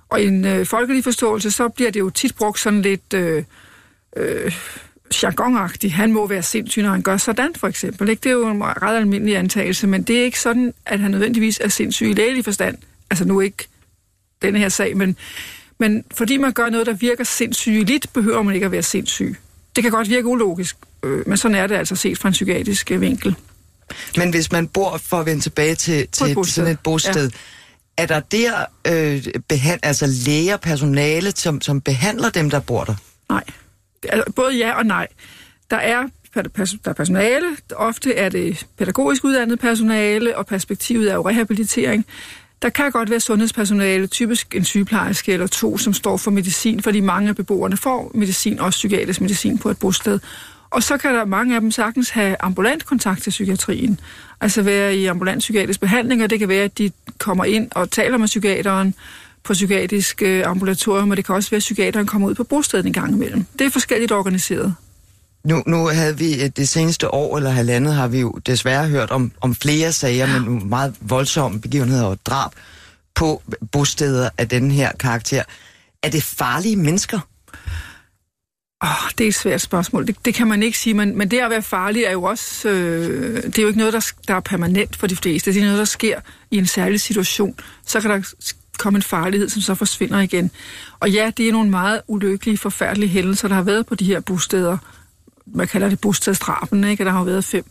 Og i en øh, folkelig forståelse, så bliver det jo tit brugt sådan lidt øh, øh, jargonagtigt. Han må være sindssyg, når han gør sådan, for eksempel. Ikke? Det er jo en ret almindelig antagelse, men det er ikke sådan, at han nødvendigvis er sindssyg i lægelig forstand. Altså nu ikke denne her sag, men, men fordi man gør noget, der virker sindssygeligt, behøver man ikke at være sindssyg. Det kan godt virke ulogisk, øh, men sådan er det altså set fra en psykiatrisk øh, vinkel. Men hvis man bor, for at vende tilbage til, til bosted. sådan et bosted, ja. er der der øh, behand, altså læger, personale, som, som behandler dem, der bor der? Nej. Altså, både ja og nej. Der er, der er personale, ofte er det pædagogisk uddannet personale, og perspektivet er jo rehabilitering. Der kan godt være sundhedspersonale, typisk en sygeplejerske eller to, som står for medicin, fordi mange af beboerne får medicin, også psykiatrisk medicin på et bosted. Og så kan der mange af dem sagtens have ambulant kontakt til psykiatrien. Altså være i ambulant psykiatrisk behandling, og det kan være, at de kommer ind og taler med psykiateren på psykiatrisk øh, ambulatorium, og det kan også være, at psykiateren kommer ud på bostedet en gang imellem. Det er forskelligt organiseret. Nu, nu havde vi øh, det seneste år eller halvandet, har vi jo desværre hørt om, om flere sager med nogle meget voldsomme begivenheder og drab på bosteder af den her karakter. Er det farlige mennesker? Oh, det er et svært spørgsmål. Det, det kan man ikke sige, men, men det at være farlig er jo også... Øh, det er jo ikke noget, der, der er permanent for de fleste. Det er noget, der sker i en særlig situation. Så kan der komme en farlighed, som så forsvinder igen. Og ja, det er nogle meget ulykkelige, forfærdelige hændelser, der har været på de her bosteder. Man kalder det bostedsdraben, ikke? Der har jo været fem.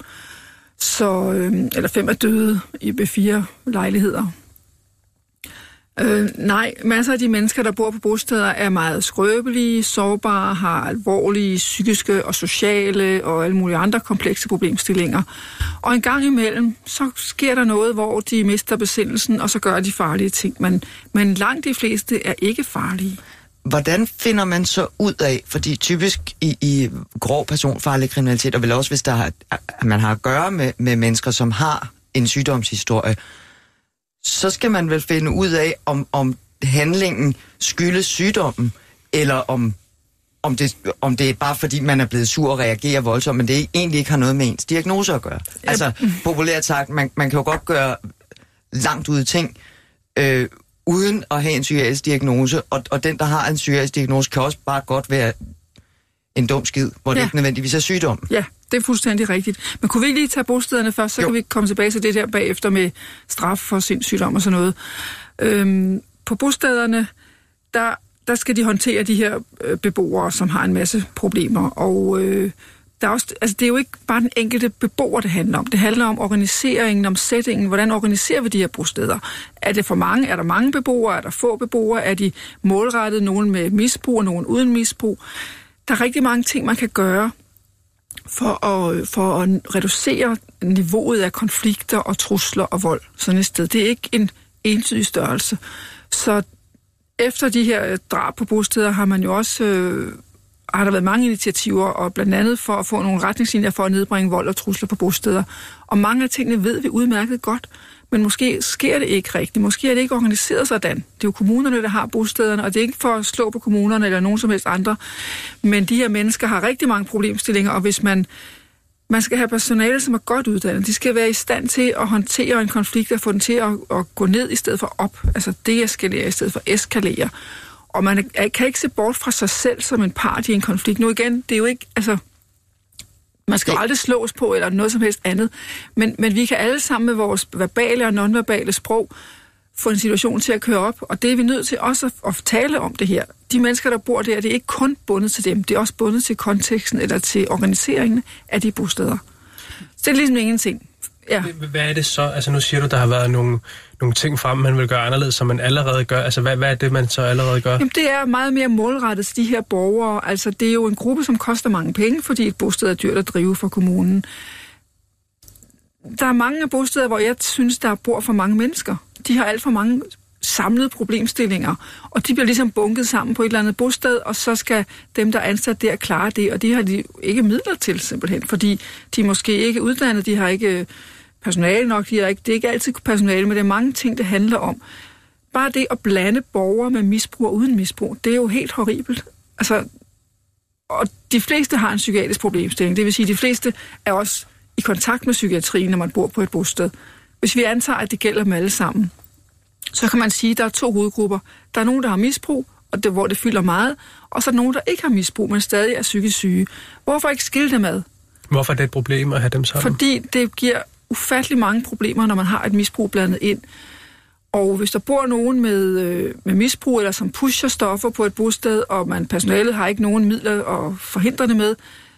Så, øh, eller fem er døde i fire lejligheder. Øh, nej, masser af de mennesker, der bor på bosteder, er meget skrøbelige, sårbare, har alvorlige psykiske og sociale og alle mulige andre komplekse problemstillinger. Og en gang imellem, så sker der noget, hvor de mister besindelsen, og så gør de farlige ting. Men, men langt de fleste er ikke farlige. Hvordan finder man så ud af, fordi typisk i, i grov personfarlig kriminalitet, og vel også hvis der har, at man har at gøre med, med mennesker, som har en sygdomshistorie, så skal man vel finde ud af, om, om handlingen skyldes sygdommen, eller om, om, det, om det er bare fordi, man er blevet sur og reagerer voldsomt, men det egentlig ikke har noget med ens diagnose at gøre. Altså, populært sagt, man, man kan jo godt gøre langt ud ting, øh, uden at have en psykiatrisk diagnose, og, og den, der har en psykiatrisk diagnose, kan også bare godt være en dum skid, hvor det Ja. ikke nødvendigvis er sygdom. Ja, det er fuldstændig rigtigt. Men kunne vi ikke lige tage bostederne først, så Jo. jo. kan vi komme tilbage til det der bagefter med straf for sindssygdom og sådan noget. Øhm, på bostederne, der, der skal de håndtere de her øh, beboere, som har en masse problemer, og øh, der er også, altså det er jo ikke bare den enkelte beboer, det handler om. Det handler om organiseringen, om sætningen. Hvordan organiserer vi de her bosteder? Er det for mange? Er der mange beboere? Er der få beboere? Er de målrettet? Nogen med misbrug og nogen uden misbrug? Der er rigtig mange ting, man kan gøre for at, for at reducere niveauet af konflikter og trusler og vold sådan et sted. Det er ikke en entydig størrelse. Så efter de her øh, drab på bosteder har man jo også øh, har der været mange initiativer, og blandt andet for at få nogle retningslinjer for at nedbringe vold og trusler på bosteder. Og mange af tingene ved vi udmærket godt, men måske sker det ikke rigtigt. Måske er det ikke organiseret sådan. Det er jo kommunerne, der har bostederne, og det er ikke for at slå på kommunerne eller nogen som helst andre. Men de her mennesker har rigtig mange problemstillinger, og hvis man man skal have personale, som er godt uddannet. De skal være i stand til at håndtere en konflikt og få den til at, at gå ned i stedet for op. Altså deeskalere i stedet for eskalere. Og man kan ikke se bort fra sig selv som en part i en konflikt. Nu igen, det er jo ikke... Altså, man skal jo aldrig slås på eller noget som helst andet. Men, men vi kan alle sammen med vores verbale og nonverbale sprog få en situation til at køre op, og det er vi nødt til også at, at tale om det her. De mennesker, der bor der, det er ikke kun bundet til dem, det er også bundet til konteksten eller til organiseringen af de bosteder. Så det er ligesom ingenting. Ja. Hvad er det så? Altså nu siger du, der har været nogle, nogle ting frem, man vil gøre anderledes, som man allerede gør. Altså hvad, hvad er det, man så allerede gør? Jamen, det er meget mere målrettet de her borgere. Altså, det er jo en gruppe, som koster mange penge, fordi et bosted er dyrt at drive for kommunen. der er mange af bosteder, hvor jeg synes, der bor for mange mennesker. De har alt for mange samlede problemstillinger, og de bliver ligesom bunket sammen på et eller andet bosted, og så skal dem, der er ansat der, klare det, og det har de ikke midler til simpelthen, fordi de er måske ikke uddannet, de har ikke personale nok, de har ikke, det er ikke altid personale, men det er mange ting, det handler om. Bare det at blande borgere med misbrug og uden misbrug, det er jo helt horribelt. Altså, og de fleste har en psykiatrisk problemstilling, det vil sige, at de fleste er også i kontakt med psykiatrien, når man bor på et bosted. Hvis vi antager, at det gælder dem alle sammen, så kan man sige, at der er to hovedgrupper. Der er nogen, der har misbrug, og det, hvor det fylder meget, og så er der nogen, der ikke har misbrug, men stadig er psykisk syge. Hvorfor ikke skille dem ad? Hvorfor er det et problem at have dem sammen? Fordi det giver ufattelig mange problemer, når man har et misbrug blandet ind. Og hvis der bor nogen med, øh, med misbrug, eller som pusher stoffer på et bosted, og man personalet har ikke nogen midler at forhindre det med,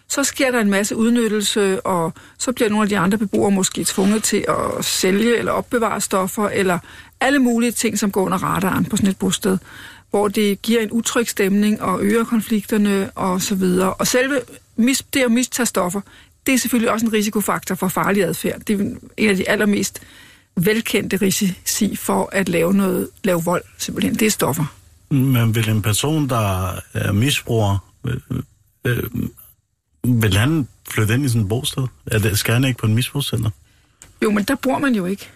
så sker der en masse udnyttelse, og så bliver nogle af de andre beboere måske tvunget til at sælge eller opbevare stoffer, eller alle mulige ting, som går under radaren på sådan et bosted, hvor det giver en utryg stemning og øger konflikterne og så videre. Og selve mis, det at mistage stoffer, det er selvfølgelig også en risikofaktor for farlig adfærd. Det er en af de allermest velkendte risici for at lave noget, lave vold, simpelthen. Det er stoffer. Men vil en person, der er misbruger, øh, øh, vil han flytte ind i sådan et bosted? Er det, skal han ikke på en misbrugscenter? Jo, men der bor man jo ikke.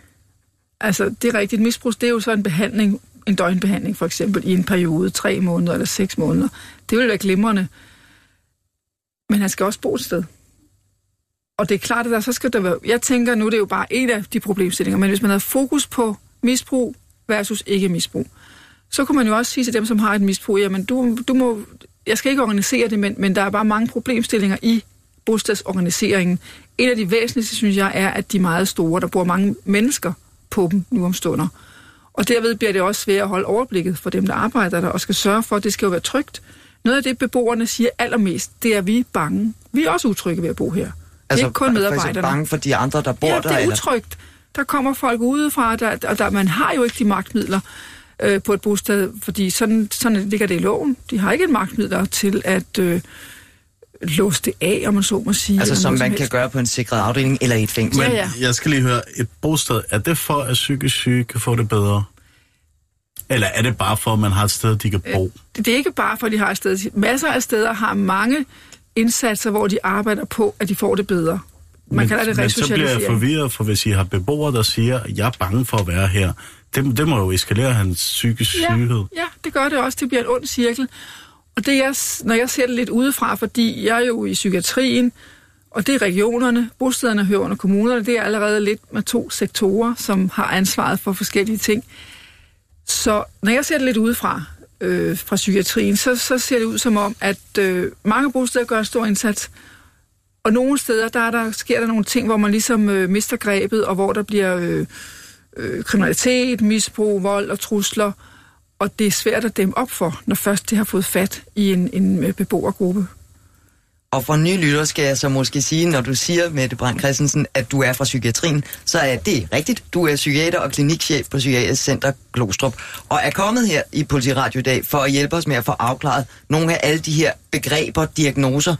Altså, det er rigtigt. Misbrug, det er jo så en behandling, en døgnbehandling for eksempel, i en periode, tre måneder eller seks måneder. Det vil være glimrende. Men han skal også bo et sted. Og det er klart, at der så skal der være... Jeg tænker, nu det er jo bare en af de problemstillinger, men hvis man har fokus på misbrug versus ikke misbrug, så kunne man jo også sige til dem, som har et misbrug, jamen du, du må... Jeg skal ikke organisere det, men, men der er bare mange problemstillinger i bostadsorganiseringen. En af de væsentligste, synes jeg, er, at de er meget store. Der bor mange mennesker på dem nu om stunder. Og derved bliver det også svært at holde overblikket for dem, der arbejder der, og skal sørge for, at det skal jo være trygt. Noget af det, beboerne siger allermest, det er, at vi er bange. Vi er også utrygge ved at bo her. Altså, det er Altså, ikke kun medarbejderne. For bange for de andre, der bor ja, der? det er eller? utrygt. Der kommer folk udefra, der, og der, man har jo ikke de magtmidler øh, på et bosted, fordi sådan, sådan ligger det i loven. De har ikke et magtmidler til at øh, låse det af, om man så må sige. Altså som man helst. kan gøre på en sikret afdeling eller i et fængsel? Men Ja, ja. jeg skal lige høre, et bosted, er det for, at psykisk syge kan få det bedre? Eller er det bare for, at man har et sted, de kan bo? det er ikke bare, for de har et sted. Masser af steder har mange indsatser, hvor de arbejder på, at de får det bedre. Man men, kalder det men så bliver jeg forvirret, for hvis I har beboere, der siger, jeg er bange for at være her, det, det må jo eskalere hans psykisk Ja, syghed. ja, det gør det også. Det bliver en ond cirkel. Og det jeg, når jeg ser det lidt udefra, fordi jeg er jo i psykiatrien, og det er regionerne, bostederne hører under kommunerne, det er allerede lidt med to sektorer, som har ansvaret for forskellige ting. Så når jeg ser det lidt udefra, øh, fra psykiatrien, så, så ser det ud som om, at øh, mange bosteder gør en stor indsats, og nogle steder, der, er der sker der nogle ting, hvor man ligesom øh, mister grebet, og hvor der bliver øh, øh, kriminalitet, misbrug, vold og trusler, og det er svært at dæmme op for, når først det har fået fat i en, en øh, beboergruppe. Og for nye lytter skal jeg så måske sige, når du siger, Mette Brandt Christensen, at du er fra psykiatrien, så er det rigtigt. Du er psykiater og klinikchef på Psykiatrisk Center Glostrup, og er kommet her i Politiradio i dag for at hjælpe os med at få afklaret nogle af alle de her begreber, diagnoser,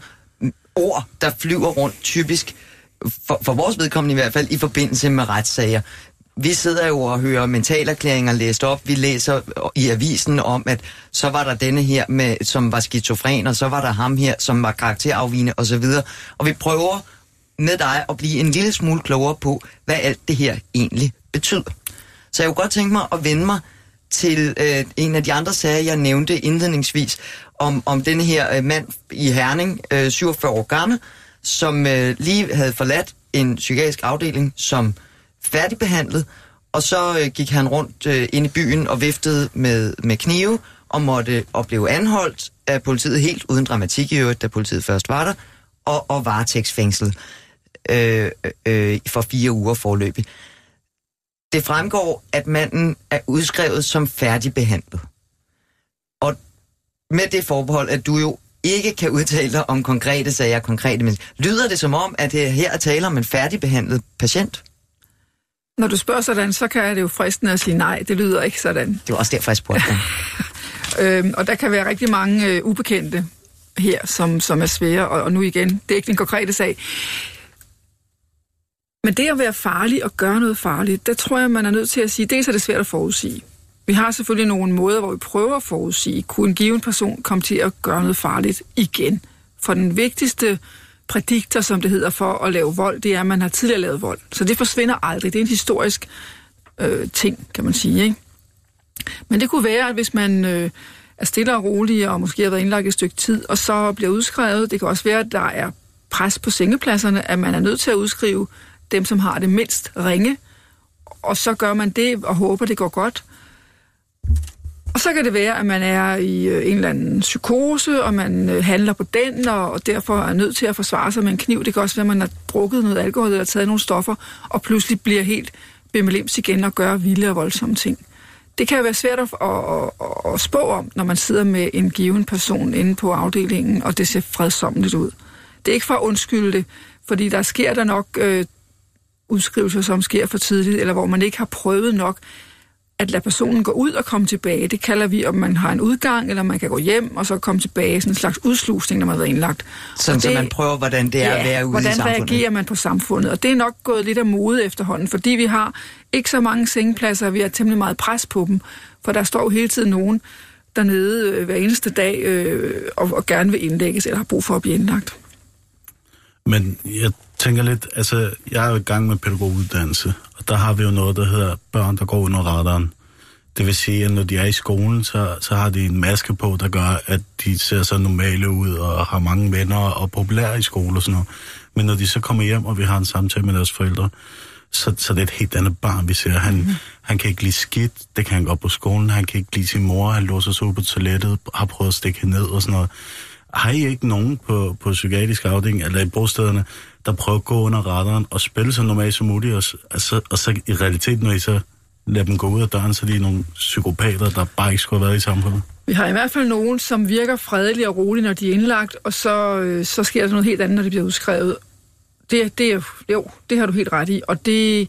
ord, der flyver rundt typisk, for, for vores vedkommende i hvert fald, i forbindelse med retssager. Vi sidder jo og hører mentalerklæringer læst op. Vi læser i avisen om, at så var der denne her, med, som var skizofren, og så var der ham her, som var karakterafvigende osv. Og vi prøver med dig at blive en lille smule klogere på, hvad alt det her egentlig betyder. Så jeg kunne godt tænke mig at vende mig til øh, en af de andre sager, jeg nævnte indledningsvis, om, om denne her øh, mand i Herning, øh, 47 år gammel, som øh, lige havde forladt en psykiatrisk afdeling som færdigbehandlet, og så øh, gik han rundt øh, ind i byen og viftede med, med knive og måtte og blev anholdt af politiet helt uden dramatik i øvrigt, da politiet først var der, og, og varetægtsfængslet øh, øh, for fire uger forløbig. Det fremgår, at manden er udskrevet som færdigbehandlet. Og med det forbehold, at du jo ikke kan udtale dig om konkrete sager, konkrete mennesker. Lyder det som om, at det her er tale om en færdigbehandlet patient? Når du spørger sådan, så kan det jo fristende at sige nej, det lyder ikke sådan. Det var også derfor, jeg spurgte dig. [laughs] Øhm, og der kan være rigtig mange øh, ubekendte her, som, som er svære, og, og nu igen, det er ikke en konkrete sag. Men det at være farlig og gøre noget farligt, der tror jeg, man er nødt til at sige, dels er det svært at forudsige. Vi har selvfølgelig nogle måder, hvor vi prøver at forudsige, kunne en given person komme til at gøre noget farligt igen. For den vigtigste prædiktor, som det hedder, for at lave vold, det er, at man har tidligere lavet vold. Så det forsvinder aldrig. Det er en historisk øh, ting, kan man sige. Ikke? Men det kunne være, at hvis man øh, er stille og rolig, og måske har været indlagt et stykke tid, og så bliver udskrevet, det kan også være, at der er pres på sengepladserne, at man er nødt til at udskrive dem, som har det mindst ringe, og så gør man det og håber, det går godt. Og så kan det være, at man er i øh, en eller anden psykose, og man øh, handler på den, og, derfor er nødt til at forsvare sig med en kniv. Det kan også være, at man har drukket noget alkohol eller taget nogle stoffer, og pludselig bliver helt bemelims igen og gør vilde og voldsomme ting. Det kan jo være svært at, at, at, at spå om, når man sidder med en given person inde på afdelingen, og det ser fredsomligt ud. Det er ikke for at undskylde det, fordi der sker der nok øh, udskrivelser, som sker for tidligt, eller hvor man ikke har prøvet nok at lade personen gå ud og komme tilbage. Det kalder vi, om man har en udgang, eller man kan gå hjem og så komme tilbage. Sådan en slags udslusning, når man har været indlagt. Sådan, det, så man prøver, hvordan det er ja, at være ude hvordan i samfundet. hvordan reagerer man på samfundet. Og det er nok gået lidt af mode efterhånden, fordi vi har ikke så mange sengepladser, og vi har temmelig meget pres på dem. For der står jo hele tiden nogen dernede øh, hver eneste dag øh, og, og gerne vil indlægges, eller har brug for at blive indlagt. Men jeg tænker lidt, altså, jeg er jo i gang med pædagoguddannelse, og der har vi jo noget, der hedder børn, der går under radaren. Det vil sige, at når de er i skolen, så, så har de en maske på, der gør, at de ser så normale ud og har mange venner og er populære i skole og sådan noget. Men når de så kommer hjem, og vi har en samtale med deres forældre, så, så det er et helt andet barn, vi ser. Han, mm. han kan ikke lide skidt, det kan han godt på skolen, han kan ikke lide sin mor, han låser sig ud på toilettet, har prøvet at stikke hende ned og sådan noget. Har I ikke nogen på, på psykiatrisk afdeling, eller i bostederne, der prøver at gå under radaren og spille så normalt som muligt, og, så og så i realiteten, når I så lader dem gå ud af døren, så de er nogle psykopater, der bare ikke skulle have været i samfundet? Vi har i hvert fald nogen, som virker fredelige og rolige, når de er indlagt, og så, øh, så sker der noget helt andet, når de bliver udskrevet. Det, det jo, det har du helt ret i. Og det,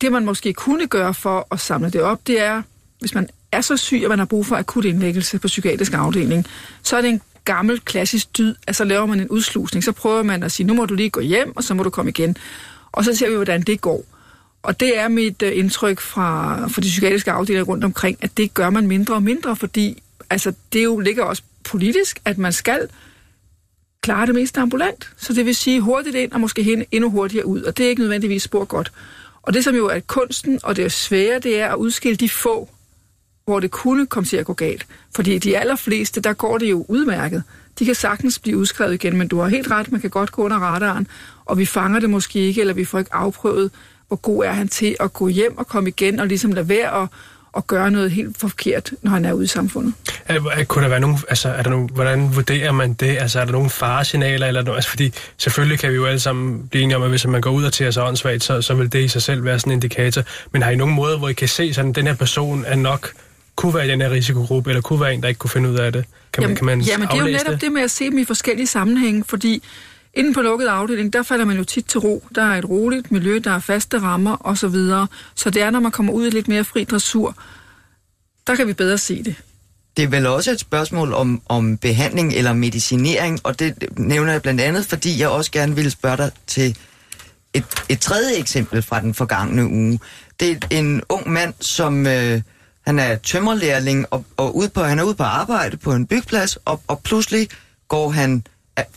det, man måske kunne gøre for at samle det op, det er, hvis man er så syg, at man har brug for akut indlæggelse på psykiatrisk afdeling, så er det en gammel klassisk dyd, at så laver man en udslusning. Så prøver man at sige, nu må du lige gå hjem, og så må du komme igen. Og så ser vi, hvordan det går. Og det er mit øh, indtryk fra, fra de psykiatriske afdelinger rundt omkring, at det gør man mindre og mindre, fordi altså, det jo ligger også politisk, at man skal klare det mest ambulant. Så det vil sige hurtigt ind og måske hen endnu hurtigere ud, og det er ikke nødvendigvis spor godt. Og det som jo er kunsten, og det er svære, det er at udskille de få, hvor det kunne komme til at gå galt. Fordi de allerfleste, der går det jo udmærket. De kan sagtens blive udskrevet igen, men du har helt ret, man kan godt gå under radaren, og vi fanger det måske ikke, eller vi får ikke afprøvet, hvor god er han til at gå hjem og komme igen, og ligesom lade være at, at gøre noget helt forkert, når han er ude i samfundet. Er, kunne der være nogen, altså, er der nogen, hvordan vurderer man det? Altså, er der nogle faresignaler? Eller noget? Altså, fordi selvfølgelig kan vi jo alle sammen blive enige om, at hvis man går ud og tager sig åndssvagt, så, så vil det i sig selv være sådan en indikator. Men har I nogen måde, hvor I kan se, sådan, at den her person er nok kunne være i den her risikogruppe, eller kunne være en, der ikke kunne finde ud af det? Kan jamen, man, kan man jamen det er jo netop det? det med at se dem i forskellige sammenhænge, fordi inden på lukket afdeling, der falder man jo tit til ro. Der er et roligt miljø, der er faste rammer osv. Så, videre. så det er, når man kommer ud i lidt mere fri dressur, der kan vi bedre se det. Det er vel også et spørgsmål om, om behandling eller medicinering, og det nævner jeg blandt andet, fordi jeg også gerne ville spørge dig til et, et tredje eksempel fra den forgangne uge. Det er en ung mand, som øh, han er tømmerlærling, og, og ude på, han er ude på arbejde på en byggeplads, og, og pludselig går han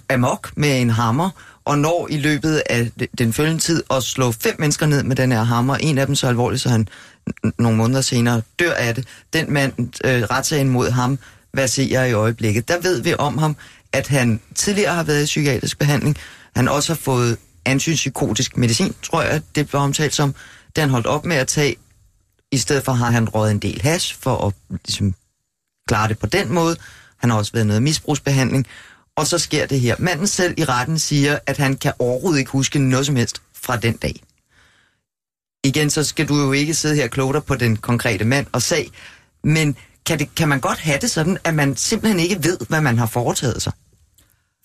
amok med en hammer, og når i løbet af den følgende tid at slå fem mennesker ned med den her hammer. En af dem så alvorligt, så han nogle måneder senere dør af det. Den mand, øh, retssagen mod ham, hvad ser jeg i øjeblikket? Der ved vi om ham, at han tidligere har været i psykiatrisk behandling. Han også har fået antipsykotisk medicin, tror jeg, det blev omtalt som. Den han holdt op med at tage. I stedet for har han røget en del hash for at ligesom, klare det på den måde. Han har også været noget misbrugsbehandling. Og så sker det her. Manden selv i retten siger, at han kan overhovedet ikke huske noget som helst fra den dag. Igen, så skal du jo ikke sidde her og kloge på den konkrete mand og sag, men kan, det, kan man godt have det sådan, at man simpelthen ikke ved, hvad man har foretaget sig?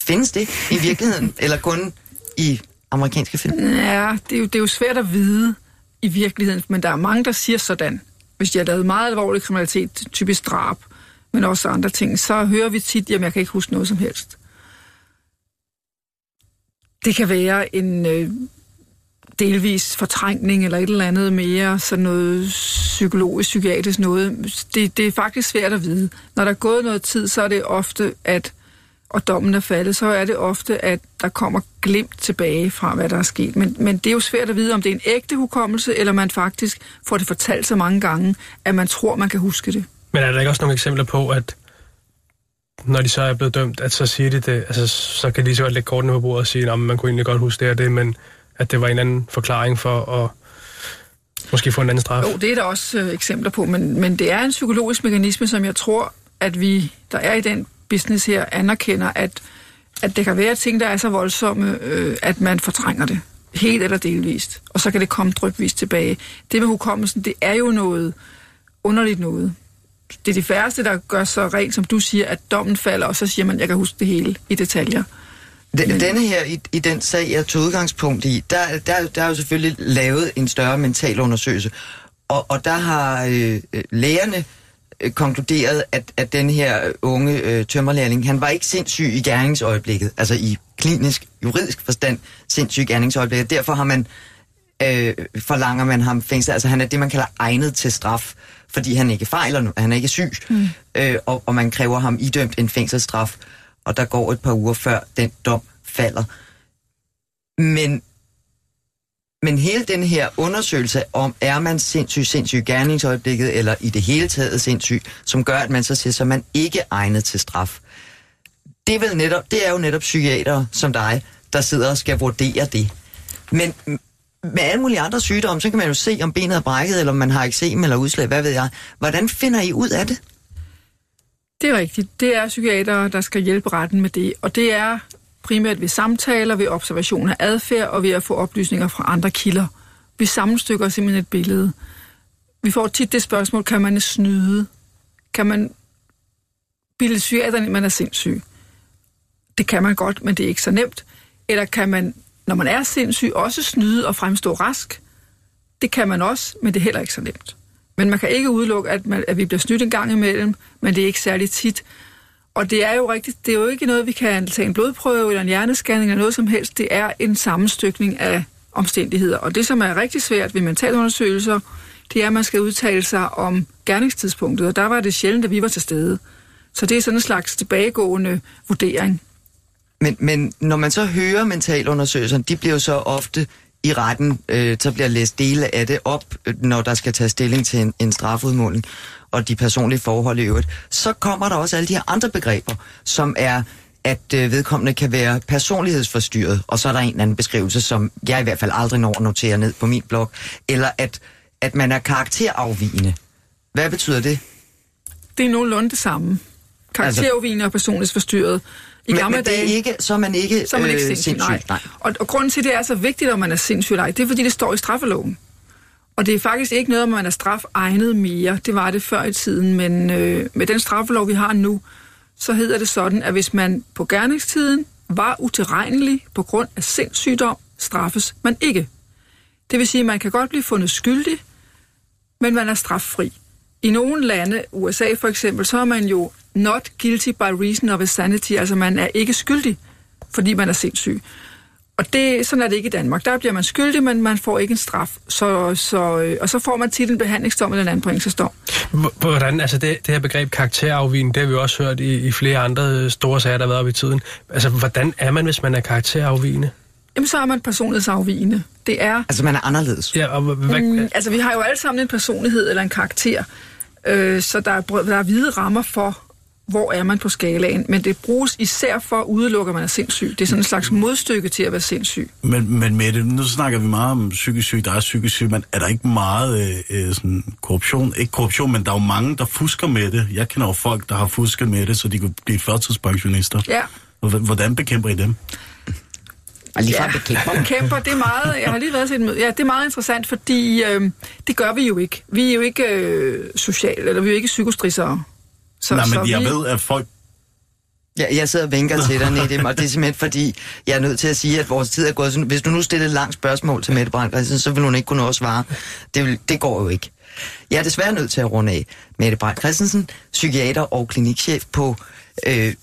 Findes det i virkeligheden, [laughs] eller kun i amerikanske film? Ja, det er, jo, det er jo svært at vide i virkeligheden, men der er mange, der siger sådan. Hvis de har lavet meget alvorlig kriminalitet, typisk drab, men også andre ting, så hører vi tit, jamen jeg kan ikke huske noget som helst. Det kan være en... Øh, delvis fortrængning eller et eller andet mere, sådan noget psykologisk, psykiatrisk noget. Det, det er faktisk svært at vide. Når der er gået noget tid, så er det ofte, at og dommen er faldet, så er det ofte, at der kommer glimt tilbage fra, hvad der er sket. Men, men det er jo svært at vide, om det er en ægte hukommelse, eller man faktisk får det fortalt så mange gange, at man tror, man kan huske det. Men er der ikke også nogle eksempler på, at når de så er blevet dømt, at så siger de det, altså så kan de så godt lægge kortene på bordet og sige, at man kunne egentlig godt huske det og det, men at det var en anden forklaring for at måske få en anden straf? Jo, det er der også øh, eksempler på, men, men det er en psykologisk mekanisme, som jeg tror, at vi, der er i den business her, anerkender, at, at det kan være ting, der er så voldsomme, øh, at man fortrænger det. Helt eller delvist. Og så kan det komme drøbvist tilbage. Det med hukommelsen, det er jo noget underligt noget. Det er de færreste, der gør så rent, som du siger, at dommen falder, og så siger man, at jeg kan huske det hele i detaljer. Den, denne her, i, i den sag, jeg tog udgangspunkt i, der, der, der er jo selvfølgelig lavet en større mental undersøgelse. Og, og der har øh, lægerne øh, konkluderet, at, at den her unge øh, tømmerlærling, han var ikke sindssyg i gerningsøjeblikket, altså i klinisk, juridisk forstand sindssyg i gerningsøjeblikket. Derfor har man, øh, forlanger man ham fængsel, altså han er det, man kalder egnet til straf, fordi han ikke fejler, han er ikke syg, mm. øh, og, og man kræver ham idømt en fængselsstraf og der går et par uger før den dom falder. Men, men hele den her undersøgelse om, er man sindssyg, sindssyg gerningsøjeblikket, eller i det hele taget sindssyg, som gør, at man så siger, så man ikke egnet til straf. Det er, vel netop, det er jo netop psykiater som dig, der sidder og skal vurdere det. Men med alle mulige andre sygdomme, så kan man jo se, om benet er brækket, eller om man har eksem eller udslag, hvad ved jeg. Hvordan finder I ud af det? Det er rigtigt. Det er psykiatere, der skal hjælpe retten med det, og det er primært ved samtaler, ved observation af adfærd og ved at få oplysninger fra andre kilder. Vi sammenstykker simpelthen et billede. Vi får tit det spørgsmål, kan man snyde? Kan man bilde psykiateren, at man er sindssyg? Det kan man godt, men det er ikke så nemt. Eller kan man, når man er sindssyg, også snyde og fremstå rask? Det kan man også, men det er heller ikke så nemt. Men man kan ikke udelukke, at, man, at vi bliver snydt en gang imellem, men det er ikke særlig tit. Og det er jo rigtigt, det er jo ikke noget, vi kan tage en blodprøve eller en hjernescanning eller noget som helst. Det er en sammenstykning af omstændigheder. Og det, som er rigtig svært ved mentalundersøgelser, det er, at man skal udtale sig om gerningstidspunktet, og der var det sjældent, at vi var til stede. Så det er sådan en slags tilbagegående vurdering. Men, men når man så hører mentalundersøgelserne, de bliver jo så ofte i retten, øh, så bliver læst dele af det op, når der skal tage stilling til en, en strafudmåling og de personlige forhold i øvrigt. Så kommer der også alle de her andre begreber, som er at øh, vedkommende kan være personlighedsforstyrret, og så er der en eller anden beskrivelse, som jeg i hvert fald aldrig når at notere ned på min blog, eller at, at man er karakterafvigende. Hvad betyder det? Det er nogenlunde det samme. Karakterafvigende og personlighedsforstyrret. I men, gamle men det er ikke, så er man ikke, så er man ikke øh, sindssyg. Nej. nej. Og, og grunden til, at det er så vigtigt, om man er sindssyg eller ej, det er, fordi det står i straffeloven. Og det er faktisk ikke noget, om man er straf egnet mere. Det var det før i tiden, men øh, med den straffelov, vi har nu, så hedder det sådan, at hvis man på gerningstiden var utilregnelig på grund af sindssygdom, straffes man ikke. Det vil sige, at man kan godt blive fundet skyldig, men man er straffri. I nogle lande, USA for eksempel, så er man jo not guilty by reason of insanity, altså man er ikke skyldig, fordi man er sindssyg. Og det, sådan er det ikke i Danmark. Der bliver man skyldig, men man får ikke en straf. Så, så, øh, og så får man tit en behandlingsdom eller en anbringelsesdom. Hvordan, altså det, det her begreb karakterafvigende, det har vi også hørt i, i flere andre store sager, der har været op i tiden. Altså, hvordan er man, hvis man er karakterafvigende? Jamen, så er man personlighedsafvigende. Det er... Altså, man er anderledes? Ja, og hvad... Mm, altså, vi har jo alle sammen en personlighed eller en karakter. Øh, så der er, der er hvide rammer for, hvor er man på skalaen, men det bruges især for at udelukke, at man er sindssyg. Det er sådan en slags modstykke til at være sindssyg. Men, men med det, nu snakker vi meget om psykisk syg, der er psykisk syg, men er der ikke meget øh, øh, sådan korruption? Ikke korruption, men der er jo mange, der fusker med det. Jeg kender jo folk, der har fusket med det, så de kunne blive førtidspensionister. Ja. Hvordan bekæmper I dem? Og lige ja, bekæmper. [laughs] bekæmper, det er meget, jeg har lige været til et møde. Ja, det er meget interessant, fordi øh, det gør vi jo ikke. Vi er jo ikke øh, social, eller vi er jo ikke psykostrissere. Så, Nej, men så jeg ved, at folk Ja, jeg sidder og vinker til dig, Nedim, og det er simpelthen fordi, jeg er nødt til at sige, at vores tid er gået. Så hvis du nu stiller et langt spørgsmål til Mette Brandt Christensen, så vil hun ikke kunne nå at svare. Det, vil, det går jo ikke. Jeg er desværre nødt til at runde af. Mette Brandt Christensen, psykiater og klinikchef på øh,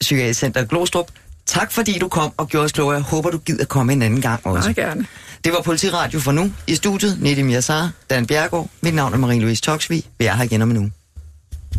Psykiatriscenter Glostrup. Tak fordi du kom og gjorde os klogere. Jeg håber, du gider komme en anden gang også. Meget gerne. Det var Politiradio for nu. I studiet, Nedim Yassar, Dan Bjergård. Mit navn er Marie-Louise Toksvig. Vi er her igen om en uge.